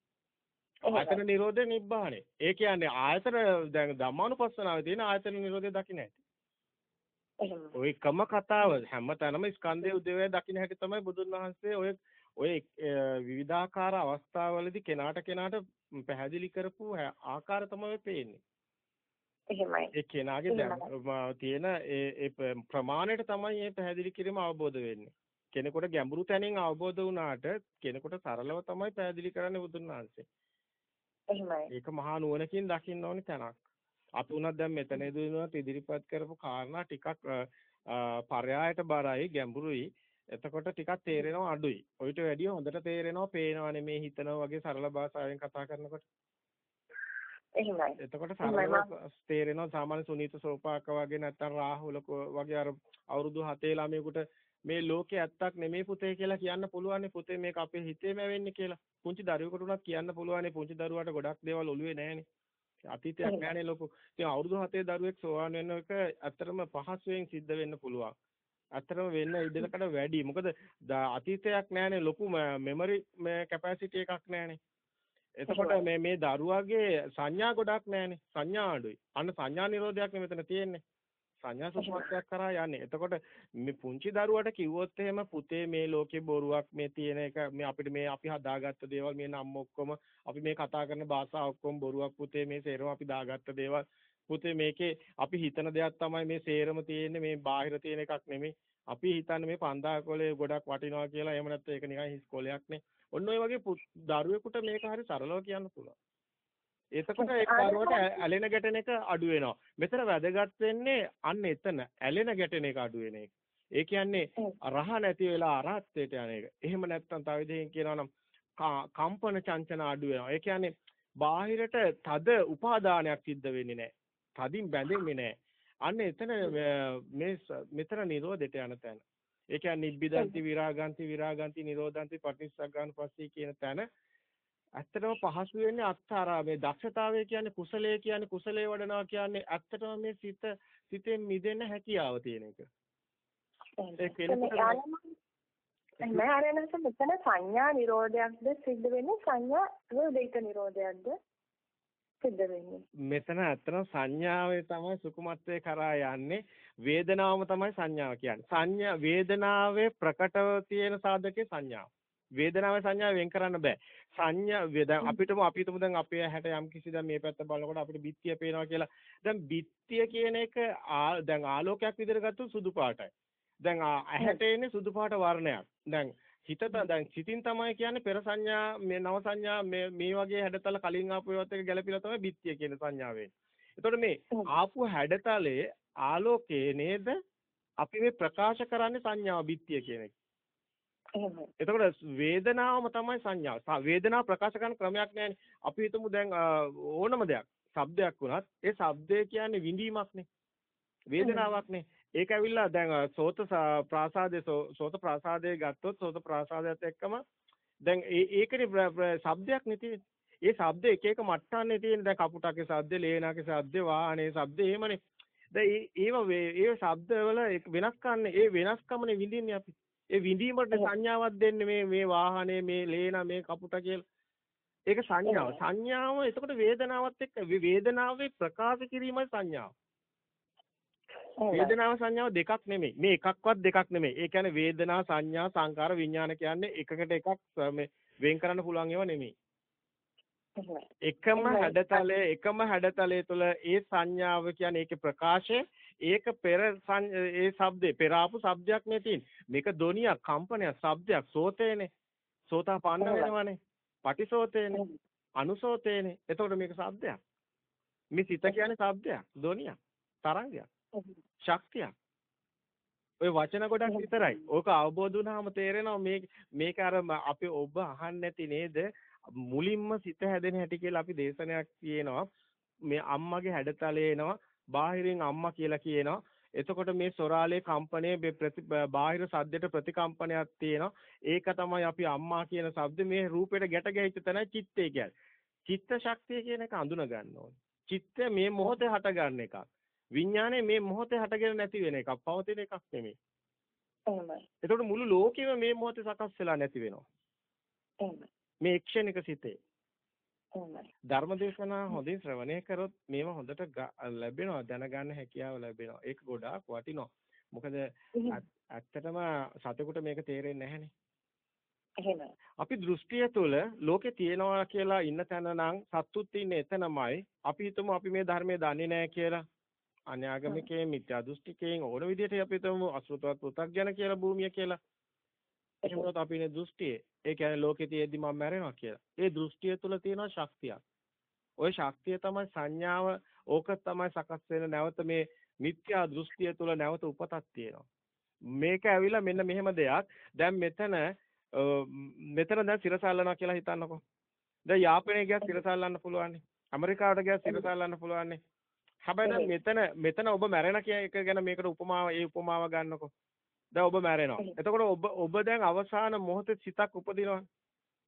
ආයතන නිරෝධය නිබ්බානේ. ඒ කියන්නේ ආයතන දැන් ධම්මානුපස්සනාවේ තියෙන ආයතන නිරෝධය දකින්න ඇති. ඔය කම කතාව හැමතැනම ස්කන්ධයේ උදේවැය දකින්න හැටි තමයි බුදුන් වහන්සේ ඔය ඔය විවිධාකාර අවස්ථාවලදී කෙනාට කෙනාට පැහැදිලි කරපු ආකාර තමයි පේන්නේ.
එහෙමයි.
ඒ කෙනාගේ තියෙන ඒ ප්‍රමාණයට තමයි මේ පැහැදිලි කිරීම අවබෝධ වෙන්නේ. කෙනෙකුට ගැඹුරු තැනින් අවබෝධ වුණාට කෙනෙකුට සරලව තමයි පැහැදිලි කරන්නේ බුදුන් වහන්සේ.
එහෙමයි.
ඒක මහා නුවණකින් දකින්න ඕනි තැනක්. අපි උනත් දැන් මෙතනදී උනත් ඉදිරිපත් කරපු කාරණා ටිකක් පරයායට බරයි ගැඹුරුයි. එතකොට ටිකක් තේරෙනවා අඩුයි. ඔయిత වැඩිය හොඳට තේරෙනවා පේනවා නෙමේ හිතනවා වගේ සරල භාෂාවෙන් කතා කරනකොට.
එහෙමයි.
එතකොට සරලව තේරෙනවා සාමාන්‍ය සුනීත සෝපාක වගේ නැත්නම් රාහුල වගේ අර අවුරුදු 7 ළමයෙකුට මේ ලෝකේ ඇත්තක් නෙමේ පුතේ කියලා කියන්න පුළුවන් පුතේ මේක අපේ හිතේම වෙන්නේ කියලා. පුංචි දරුවෙකුට උනත් කියන්න පුළුවන් පුංචි දරුවාට ගොඩක් දේවල් ඔළුවේ නැහැනේ. අතීතයක් නැහැනේ ලොකු. ඉතින් අවුරුදු 7 දරුවෙක් සෝවාන් වෙන එක ඇත්තටම පහසුවෙන් සිද්ධ වෙන්න පුළුවන්. ඇත්තටම වෙන්න ඉඩකඩ වැඩි. මොකද අතීතයක් නැහැනේ ලොකු මෙමරි කැපැසිටි එකක් නැහැනේ. එතකොට මේ මේ දරුවාගේ සංඥා ගොඩක් නැහැනේ. සංඥා අඩුයි. අන්න සංඥා නිරෝධයක් මෙතන තියෙන්නේ. සංඥා සුසුමත්යක් කරා යන්නේ. එතකොට මේ පුංචි දරුවට කිව්වොත් එහෙම පුතේ මේ ලෝකේ බොරුවක් මේ තියෙන එක මේ අපිට මේ අපි හදාගත්ත දේවල් මේ නම් ඔක්කොම අපි මේ කතා කරන භාෂා ඔක්කොම බොරුවක් පුතේ මේ සේරම අපි දාගත්ත දේවල් පුතේ මේකේ අපි හිතන දෙයක් තමයි මේ සේරම තියෙන්නේ මේ බාහිර තියෙන එකක් නෙමෙයි. අපි හිතන්නේ මේ පන්දා කොලේ ගොඩක් වටිනවා කියලා. එහෙම නැත්නම් ඒක නිකන් හිස් කොලයක් නේ. ඔන්න ඔය වගේ දරුවෙකුට මේක හරි සරලව කියන්න පුළුවන්. එතකොට ඒ දරුවට ඇලෙන ගැටෙන එක අඩු වෙනවා. මෙතන වැදගත් වෙන්නේ අන්න එතන ඇලෙන ගැටෙන එක අඩු වෙන එක. ඒ කියන්නේ රහ නැති වෙලා අරහත්ත්වයට යන එක. එහෙම නැත්නම් තව විදිහකින් කියනවා නම් කම්පන චංචන අඩු වෙනවා. ඒ කියන්නේ බාහිරට තද උපාදානයක් සිද්ධ වෙන්නේ නැහැ. තදින් බැඳෙන්නේ නැහැ. අන්න එතන මේ මෙතන නිරෝධයට යන තැන. ඒ කියන්නේ නිබ්බිදන්ති විරාගන්ති විරාගන්ති නිරෝධන්ති පටිච්චසග්ගාන පස්සේ කියන තැන ඇත්තටම පහසු වෙන්නේ අත්තරා මේ දක්ෂතාවය කියන්නේ කුසලයේ කියන්නේ කුසලයේ වඩනවා කියන්නේ ඇත්තටම මේ සිත සිතෙන් මිදෙන්න හැකියාව තියෙන එක.
ඒ කෙනෙකුට මම ආරෙනස මෙතන සංඥා නිරෝධයක්ද සිද්ධ වෙන්නේ සංඥා වේදිත නිරෝධයක්ද සිද්ධ වෙන්නේ.
මෙතන ඇත්තටම සංඥාවේ තමයි සුකුමත්වයේ කරා යන්නේ වේදනාවම තමයි සංඥාව කියන්නේ. සංඥා වේදනාවේ ප්‍රකටව තියෙන සාධකේ සංඥාව. වේදනාවේ සංඥා වෙන් කරන්න බෑ. සංඥා දැන් අපිටම අපිටම දැන් අපේ ඇහැට යම් කිසි දැන් මේ පැත්ත බලනකොට අපිට බිත්තිය පේනවා කියලා. දැන් බිත්තිය කියන එක දැන් ආලෝකයක් විදිහට ගත්තොත් සුදු පාටයි. දැන් ඇහැට එන්නේ සුදු පාට වර්ණයක්. දැන් හිත දැන් සිතින් තමයි කියන්නේ පෙර සංඥා මේ නව සංඥා මේ මේ වගේ හැඩතල කලින් ආපු ඒවත් එක ගැළපිලා තමයි බිත්තිය කියන සංඥාව වෙන්නේ. එතකොට මේ ආපු හැඩතලේ ආලෝකයේ නේද අපි මේ ප්‍රකාශ කරන්නේ සංඥාව බිත්තිය කියන එක. එතකොට වේදනාවම තමයි සංඥාව. වේදනාව ප්‍රකාශ කරන ක්‍රමයක් නැහැනේ. අපි හිතමු දැන් ඕනම දෙයක්, ශබ්දයක් වුණත් ඒ ශබ්දය කියන්නේ විඳීමක්නේ. වේදනාවක්නේ. ඒක ඇවිල්ලා දැන් සෝත ප්‍රාසාදයේ සෝත ප්‍රාසාදයේ ගත්තොත් සෝත ප්‍රාසාදයට එක්කම දැන් ඒකනේ ශබ්දයක් නෙති ඒ ශබ්ද එක එක මට්ටන්නේ තියෙන දැන් කපුටකේ ශබ්ද, ලේනාගේ ශබ්ද, වාහනේ ශබ්ද එහෙමනේ. දැන් ඒව ඒ ශබ්ද වල වෙනස්කම්නේ ඒ වෙනස්කමනේ විඳින්නේ අපි. ඒ විඳීමට සංඥාවක් දෙන්නේ මේ මේ වාහනේ මේ ලේන මේ කපුට කියලා. ඒක සංඥාව. සංඥාව එතකොට වේදනාවත් එක්ක වේදනාවේ ප්‍රකාශ කිරීමයි සංඥාව. වේදනාව සංඥාව දෙකක් නෙමෙයි. මේ එකක්වත් දෙකක් නෙමෙයි. ඒ කියන්නේ වේදනා සංඥා සංකාර විඥාන කියන්නේ එකකට එකක් මේ වෙන් කරන්න පුළුවන් ඒවා නෙමෙයි. එකම හැඩතලයේ එකම හැඩතලයේ තුල ඒ සංඥාව කියන්නේ ඒකේ ප්‍රකාශය ඒක පෙර ඒ શબ્දේ පෙර ආපු શબ્දයක් මේ තියෙන්නේ. මේක ධ්වනියක්, කම්පනයක්, શબ્දයක්, සෝතේනේ. සෝතාපන්න වෙනවනේ. පටිසෝතේනේ. අනුසෝතේනේ. එතකොට මේක શબ્දයක්. මේ සිත කියන්නේ શબ્දයක්, ධ්වනියක්, තරංගයක්, ශක්තියක්. ඔය වචන ගොඩක් විතරයි. ඕක අවබෝධ වුණාම තේරෙනවා මේ මේක අර අපි ඔබ අහන්නේ නැති නේද? මුලින්ම සිත හැදෙන හැටි කියලා අපි දේශනයක් තියෙනවා. මේ අම්මගේ හැඩතලේ එනවා බාහිරින් අම්මා කියලා කියනවා. එතකොට මේ සොරාලේ කම්පණය ප්‍රති බාහිර සද්දයට ප්‍රතිකම්පනයක් තියෙනවා. ඒක තමයි අපි අම්මා කියන શબ્ද මේ රූපෙට ගැට ගැහිච්ච තැනයි චිත්තය කියන්නේ. චිත්ත ශක්තිය කියන එක අඳුන ගන්න ඕනේ. චිත්තය මේ මොහොතේ හට ගන්න එකක්. විඥානය මේ මොහොතේ හටගෙන නැති වෙන එකක්. පවතින එකක් නෙමෙයි.
එහෙමයි.
එතකොට මුළු ලෝකෙම මේ මොහොතේ සකස් වෙලා නැති වෙනවා.
එහෙමයි.
මේ ක්ෂණික සිතේ. ධර්මදේශනා හොඳින් ශ්‍රවණය කරොත් මේව හොඳට ලැබෙනවා දැනගන්න හැකියාව ලැබෙනවා. ඒක ගොඩාක් වටිනවා. මොකද ඇත්තටම සතෙකුට මේක තේරෙන්නේ නැහැනේ. අපි දෘෂ්ටිය තුළ ලෝකේ තියනවා කියලා ඉන්න තැන නම් සත්තුත් ඉන්නේ එතනමයි. අපි හිතමු අපි මේ ධර්මයේ දන්නේ නැහැ කියලා. අන්‍යාගමිකේ මිත්‍යා දෘෂ්ටිකයෙන් ඕන විදිහට අපි හිතමු අසෘතවත් පෘථග්ජන කියලා භූමිය කියලා. එහෙමනොත් අපි ඉන්නේ දෘෂ්ටියේ. ඒ කියන්නේ ලෝකේ තියෙද්දි මම මැරෙනවා කියලා. ඒ දෘෂ්ටිය තුළ තියෙන ශක්තියක්. ওই ශක්තිය තමයි සංඥාව ඕක තමයි සකස් වෙන නැවත මේ මිත්‍යා දෘෂ්ටිය තුළ නැවත උපතක් තියෙනවා. මේක ඇවිල්ලා මෙන්න මෙහෙම දෙයක්. දැන් මෙතන මෙතන දැන් සිරසල්ලනවා කියලා හිතන්නකෝ. දැන් යාපනයේ ගියා සිරසල්ලන්න පුළුවන්. ඇමරිකාවට ගියා සිරසල්ලන්න පුළුවන්. හැබැයි මෙතන මෙතන ඔබ මැරෙන කියන එක ගැන මේකට උපමාව ඒ උපමාව ගන්නකෝ. දැන් ඔබ මැරෙනවා. එතකොට ඔබ ඔබ දැන් අවසාන මොහොතේ සිතක් උපදිනවා.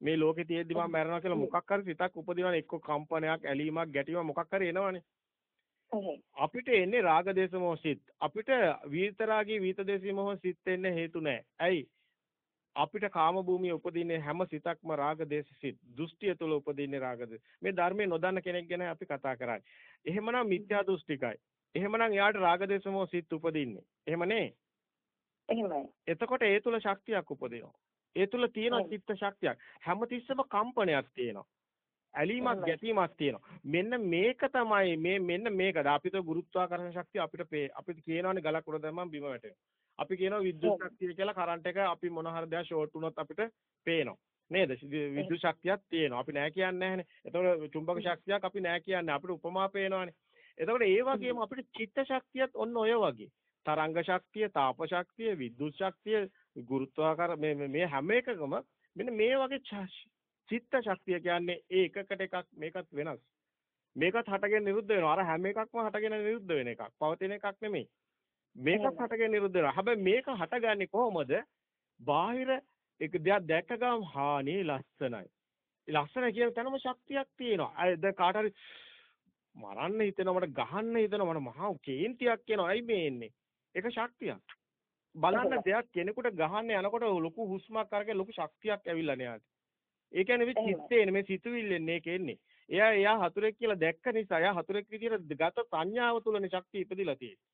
මේ ලෝකේ තියෙද්දි මම මැරෙනවා කියලා මොකක් හරි සිතක් උපදිනවනේ එක්ක කම්පනයක්, ඇලීමක්, ගැටීමක් මොකක් හරි එනවනේ. අපිට එන්නේ රාග දේශ මොහ සිත්. අපිට විතරාගී විතදේශී මොහ සිත් එන්නේ හේතු නැහැ. ඇයි? අපිට කාම භූමියේ උපදින්නේ හැම සිතක්ම රාග දේශ සිත්. දෘෂ්ටිය තුළ උපදින්නේ රාග මේ ධර්මයේ නොදන්න කෙනෙක් ගැන අපි කතා කරන්නේ. එහෙමනම් මිත්‍යා දෘෂ්ටිකයි. එහෙමනම් එයාට රාග දේශ මොහ සිත් උපදින්නේ. එහෙම නේ?
එහෙමයි.
එතකොට ඒ තුල ශක්තියක් උපදිනවා. ඒ තුල තියෙන චිත්ත ශක්තියක්. හැමතිස්සෙම කම්පනයක් තියෙනවා. ඇලීමක් ගැටීමක් තියෙනවා. මෙන්න මේක තමයි මේ මෙන්න මේකද අපිට ගුරුත්වාකර්ෂණ ශක්තිය අපිට අපිට කියනවානේ ගලක් උඩ දැම්මම බිම වැටෙනවා. අපි කියනවා විද්‍යුත් ශක්තිය කියලා කරන්ට් එක අපි මොන හරි දෙයක් ෂෝට් වුණොත් අපිට පේනවා. නේද? විද්‍යුත් ශක්තියක් තියෙනවා. අපි නෑ කියන්නේ නැහනේ. එතකොට චුම්බක ශක්තියක් අපි නෑ කියන්නේ අපිට උපමා පේනවානේ. එතකොට ඒ වගේම අපිට චිත්ත ශක්තියත් ඔන්න ඔය වගේ. තරංග ශක්තිය, තාප ශක්තිය, විද්‍යුත් ශක්තිය, ගුරුත්වාකර්ෂණ මේ මේ හැම එකකම මෙන්න මේ වගේ චිත්ත ශක්තිය කියන්නේ ඒ එකකට එකක් මේකත් වෙනස්. මේකත් හටගෙන නිරුද්ධ වෙනවා. අර හැම එකක්ම හටගෙන නිරුද්ධ වෙන එකක්. පවතින එකක් නෙමෙයි. මේකත් හටගෙන නිරුද්ධ වෙනවා. හැබැයි මේක හටගන්නේ කොහොමද? බාහිර එක දෙයක් දැක්ක ගමන් හානේ ලස්සනයි. ලස්සන කියන තැනම ශක්තියක් තියෙනවා. අය දැන් කාට හරි මරන්න හිතෙනවා මට ගහන්න හිතෙනවා මට මහා කේන්තියක් එනවා. ඇයි මේ එන්නේ? ඒක ශක්තියක්. බලන්න දෙයක් කෙනෙකුට ගහන්න යනකොට ලොකු හුස්මක් අරගෙන ලොකු ශක්තියක් ඇවිල්ලා නෑද? ඒ කියන්නේ මේ චිත්තේනේ මේ සිතුවිල්ලෙන් මේක එන්නේ. එයා එයා හතුරෙක් කියලා දැක්ක නිසා එයා හතුරෙක් විදියට ගත සංඥාව තුලනේ ශක්තිය ඉපදිලා තියෙන්නේ.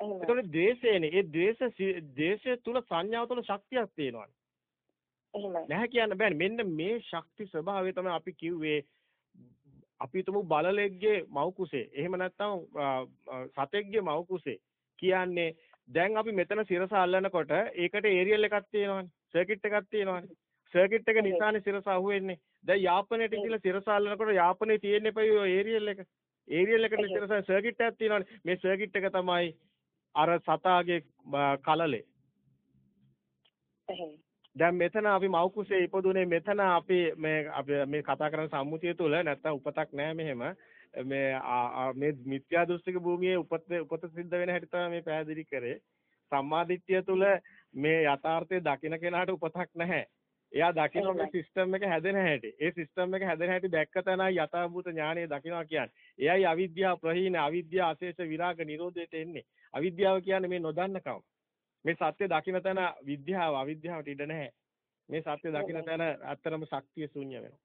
ඒතකොට ද්වේෂයනේ. ඒ ද්වේෂ ද්වේෂය තුල සංඥාව තුල ශක්තියක් තියෙනවානේ.
එහෙමයි.
නැහැ කියන්න බෑනේ. මෙන්න මේ ශක්ති ස්වභාවය තමයි අපි කිව්වේ අපි තුමු බලලෙක්ගේ මව් කුසේ. එහෙම නැත්නම් සතෙක්ගේ මව් කුසේ. කියන්නේ දැන් අපි මෙතන සිරස අල්ලනකොට ඒකට ඒරියල් එකක් තියෙනවානේ. සර්කිට් එකක් තියෙනවානේ. සර්කිට් එක නිසානේ සිරස අහුවෙන්නේ. දැන් යාපනයට ගිහලා සිරස අල්ලනකොට යාපනයේ තියෙන එපයි ඔය ඒරියල් එක. ඒරියල් එකට සිරස සර්කිට් එකක් තියෙනවානේ. මේ සර්කිට් එක තමයි අර සතාගේ කලලේ. දැන් මෙතන අපි මෞකුසේ ඉපදුනේ මෙතන අපි මේ අපි මේ කතා කරන සම්මුතිය තුළ නැත්තම් උපතක් නැහැ මෙහෙම මේ මේ මිත්‍යා දෘෂ්ටික භූමියේ උපත උපත සිද්ධ වෙන හැටි තමයි මේ පැහැදිලි කරේ සම්මාදිට්ඨිය තුළ මේ යථාර්ථය දකින කෙනාට උපතක් නැහැ එයා දකින්න මේ සිස්ටම් එක හැදෙන හැටි. ඒ සිස්ටම් එක හැදෙන හැටි දැක්ක තැනයි යථාභූත ඥානය දකින්නවා කියන්නේ. එයයි අවිද්‍යාව ප්‍රහීන, අවිද්‍යාව අශේෂ විරාග නිරෝධයට එන්නේ. අවිද්‍යාව කියන්නේ මේ නොදන්නකම. මේ සත්‍ය දකින්න තැන විද්‍යාව, අවිද්‍යාවට ඉඩ නැහැ. මේ සත්‍ය දකින්න තැන ඇත්තරම ශක්තිය ශුන්‍ය වෙනවා.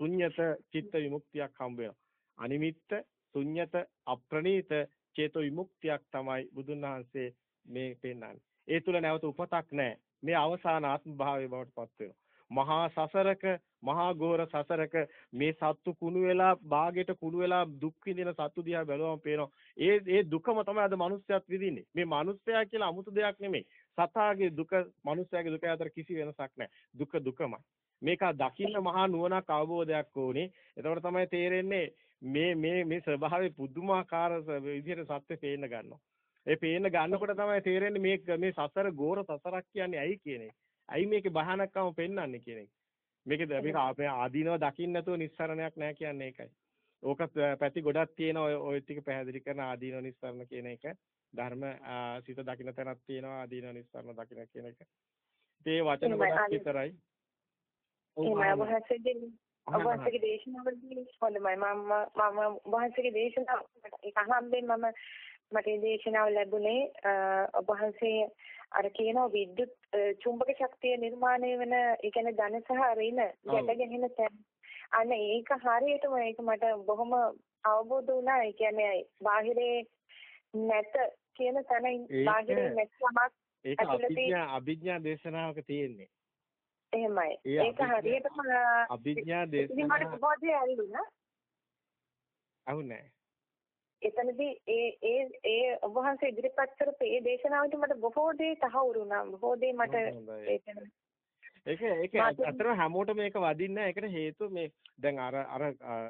ශුන්්‍යත චිත්ත විමුක්තියක් හම්බ වෙනවා. අනිමිත්ත, ශුන්්‍යත, අප්‍රණීත චේතෝ විමුක්තියක් තමයි බුදුන් වහන්සේ මේ පෙන්වන්නේ. ඒ තුල නැවත උපතක් නැහැ. මේ අවසාන ආත්ම භාවයේ බවට පත් මහා සසරක මහා ගෝර සසරක මේ සත්තු කුණු වෙලා බාගෙට කුණු වෙලා දුක් විඳින සත්තු දිහා බැලුවම පේනවා. ඒ ඒ දුකම තමයි අද මිනිස්සයත් විඳින්නේ. මේ මිනිස්සයා කියලා 아무තු දෙයක් නෙමෙයි. සතාගේ දුක මිනිස්සයාගේ දුක අතර කිසි වෙනසක් නැහැ. දුක දුකමයි. මේක දකින්න මහා නුවණක් අවබෝධයක් ඕනේ. එතකොට තමයි තේරෙන්නේ මේ මේ මේ ස්වභාවයේ පුදුමාකාර විදිහට සත්‍ය පේන්න ගන්නවා ඒ පේන්න ගන්නකොට තමයි තේරෙන්නේ මේ මේ සසර ගෝර සසරක් කියන්නේ ඇයි කියන එක. ඇයි මේකේ භයානකම පෙන්වන්නේ කියන එක. මේක මේක ආදීනව දකින්න නැතුව නිස්සරණයක් නැහැ කියන්නේ ඒකයි. ඕක පැති ගොඩක් තියෙන ඔය ඔය ටික පැහැදිලි කරන ආදීනව නිස්සරණ කියන එක. ධර්ම සිත දකින්න තැනක් තියෙනවා ආදීනව නිස්සරණ දකින්න කියන එක. ඒ වචන ගොඩක් විතරයි.
එහෙනම් වහන්සේගේ වහන්සේගේ දේශනාවලදී හොඳයි. මම මම වහන්සේගේ දේශනාව ඒක අහම්බෙන් මම මට දේශනාව ලැබුණේ ඔබ වහන්සේ අර කියන විද්‍යුත් චුම්බක ශක්තිය නිර්මාණය වෙන ඒ කියන්නේ ධන සහ ඍණ ගැටගෙන තැන්. අන්න ඒක හරියටම ඒක මට බොහොම අවබෝධ වුණා. ඒ කියන්නේ බාහිරේ නැත කියන තැන බාහිරේ නැත්මක්
ඒක අභිඥා අභිඥා දේශනාවක තියෙන්නේ
එහෙමයි ඒක හරියටම
අභිඥා දේශනාව
මට බෝධිය ඇල්ලුණා
අහුනේ
එතනදී ඒ ඒ ඒ වහන්සේ ඉදිරිපත් කරපු ඒ දේශනාවට මට බොහෝ දේ තහවුරු වුණා. බොහෝ දේ මට
ඒක ඒක අතර හැමෝටම මේක වදින්නේ නැහැ. ඒකට හේතුව මේ දැන් අර අර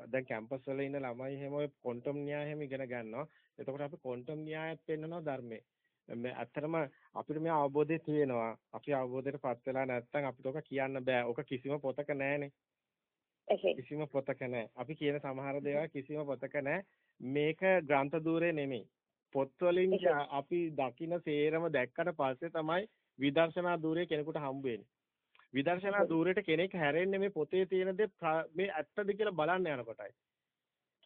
දැන් කැම්පස් වල ඉන්න ළමයි හැම ඔය ක්වොන්ටම් න්‍යාය හැම ඉගෙන ගන්නවා. එතකොට අපි ක්වොන්ටම් න්‍යායත් පෙන්නනවා ධර්මයේ. ඇත්තටම අපිට මේ අවබෝධය තියෙනවා. අපි අවබෝධයටපත් වෙලා නැත්නම් අපිට ඔක කියන්න බෑ. ඔක කිසිම පොතක නැහැනේ. කිසිම පොතක නැහැ. අපි කියන සමහර දේවල් කිසිම පොතක නැහැ. මේක ග්‍රන්ථ ධූරේ නෙමෙයි. පොත්වලින් අපි දකින සේරම දැක්කට පස්සේ තමයි විදර්ශනා ධූරේ කෙනෙකුට හම්බ වෙන්නේ. විදර්ශනා ධූරේට කෙනෙක් හැරෙන්නේ මේ පොතේ තියෙන දේ මේ ඇත්තද කියලා බලන්න යනකොටයි.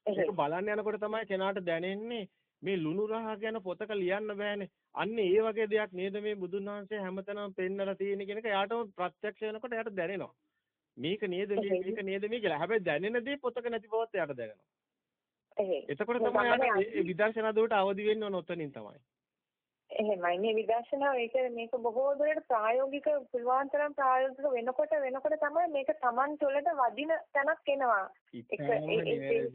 ඒක බලන්න යනකොට තමයි කෙනාට දැනෙන්නේ මේ ලුණු රහ ගැන පොතක ලියන්න බෑනේ. අන්න ඒ වගේ දෙයක් නේද මේ බුදුන් වහන්සේ හැමතැනම පෙන්නලා තියෙන කියන එක එයාටම ප්‍රත්‍යක්ෂ වෙනකොට එයාට දැනෙනවා. මේක නේද මේ. මේක නේද මේ කියලා. හැබැයි දැනෙන දේ පොතක නැති බවත් එයාට දැනෙනවා. එතකොට තමයි එයාට විදර්ශනා දුවට අවදි වෙන්න ඕන ඔතනින් තමයි.
එහෙමයි මේ විදර්ශනාව ඒක මේක බොහෝ දුරට ප්‍රායෝගික පුළුවන් තරම් ප්‍රායෝගික වෙනකොට වෙනකොට තමයි මේක Taman තුළට වදින තැනක් එනවා. එක-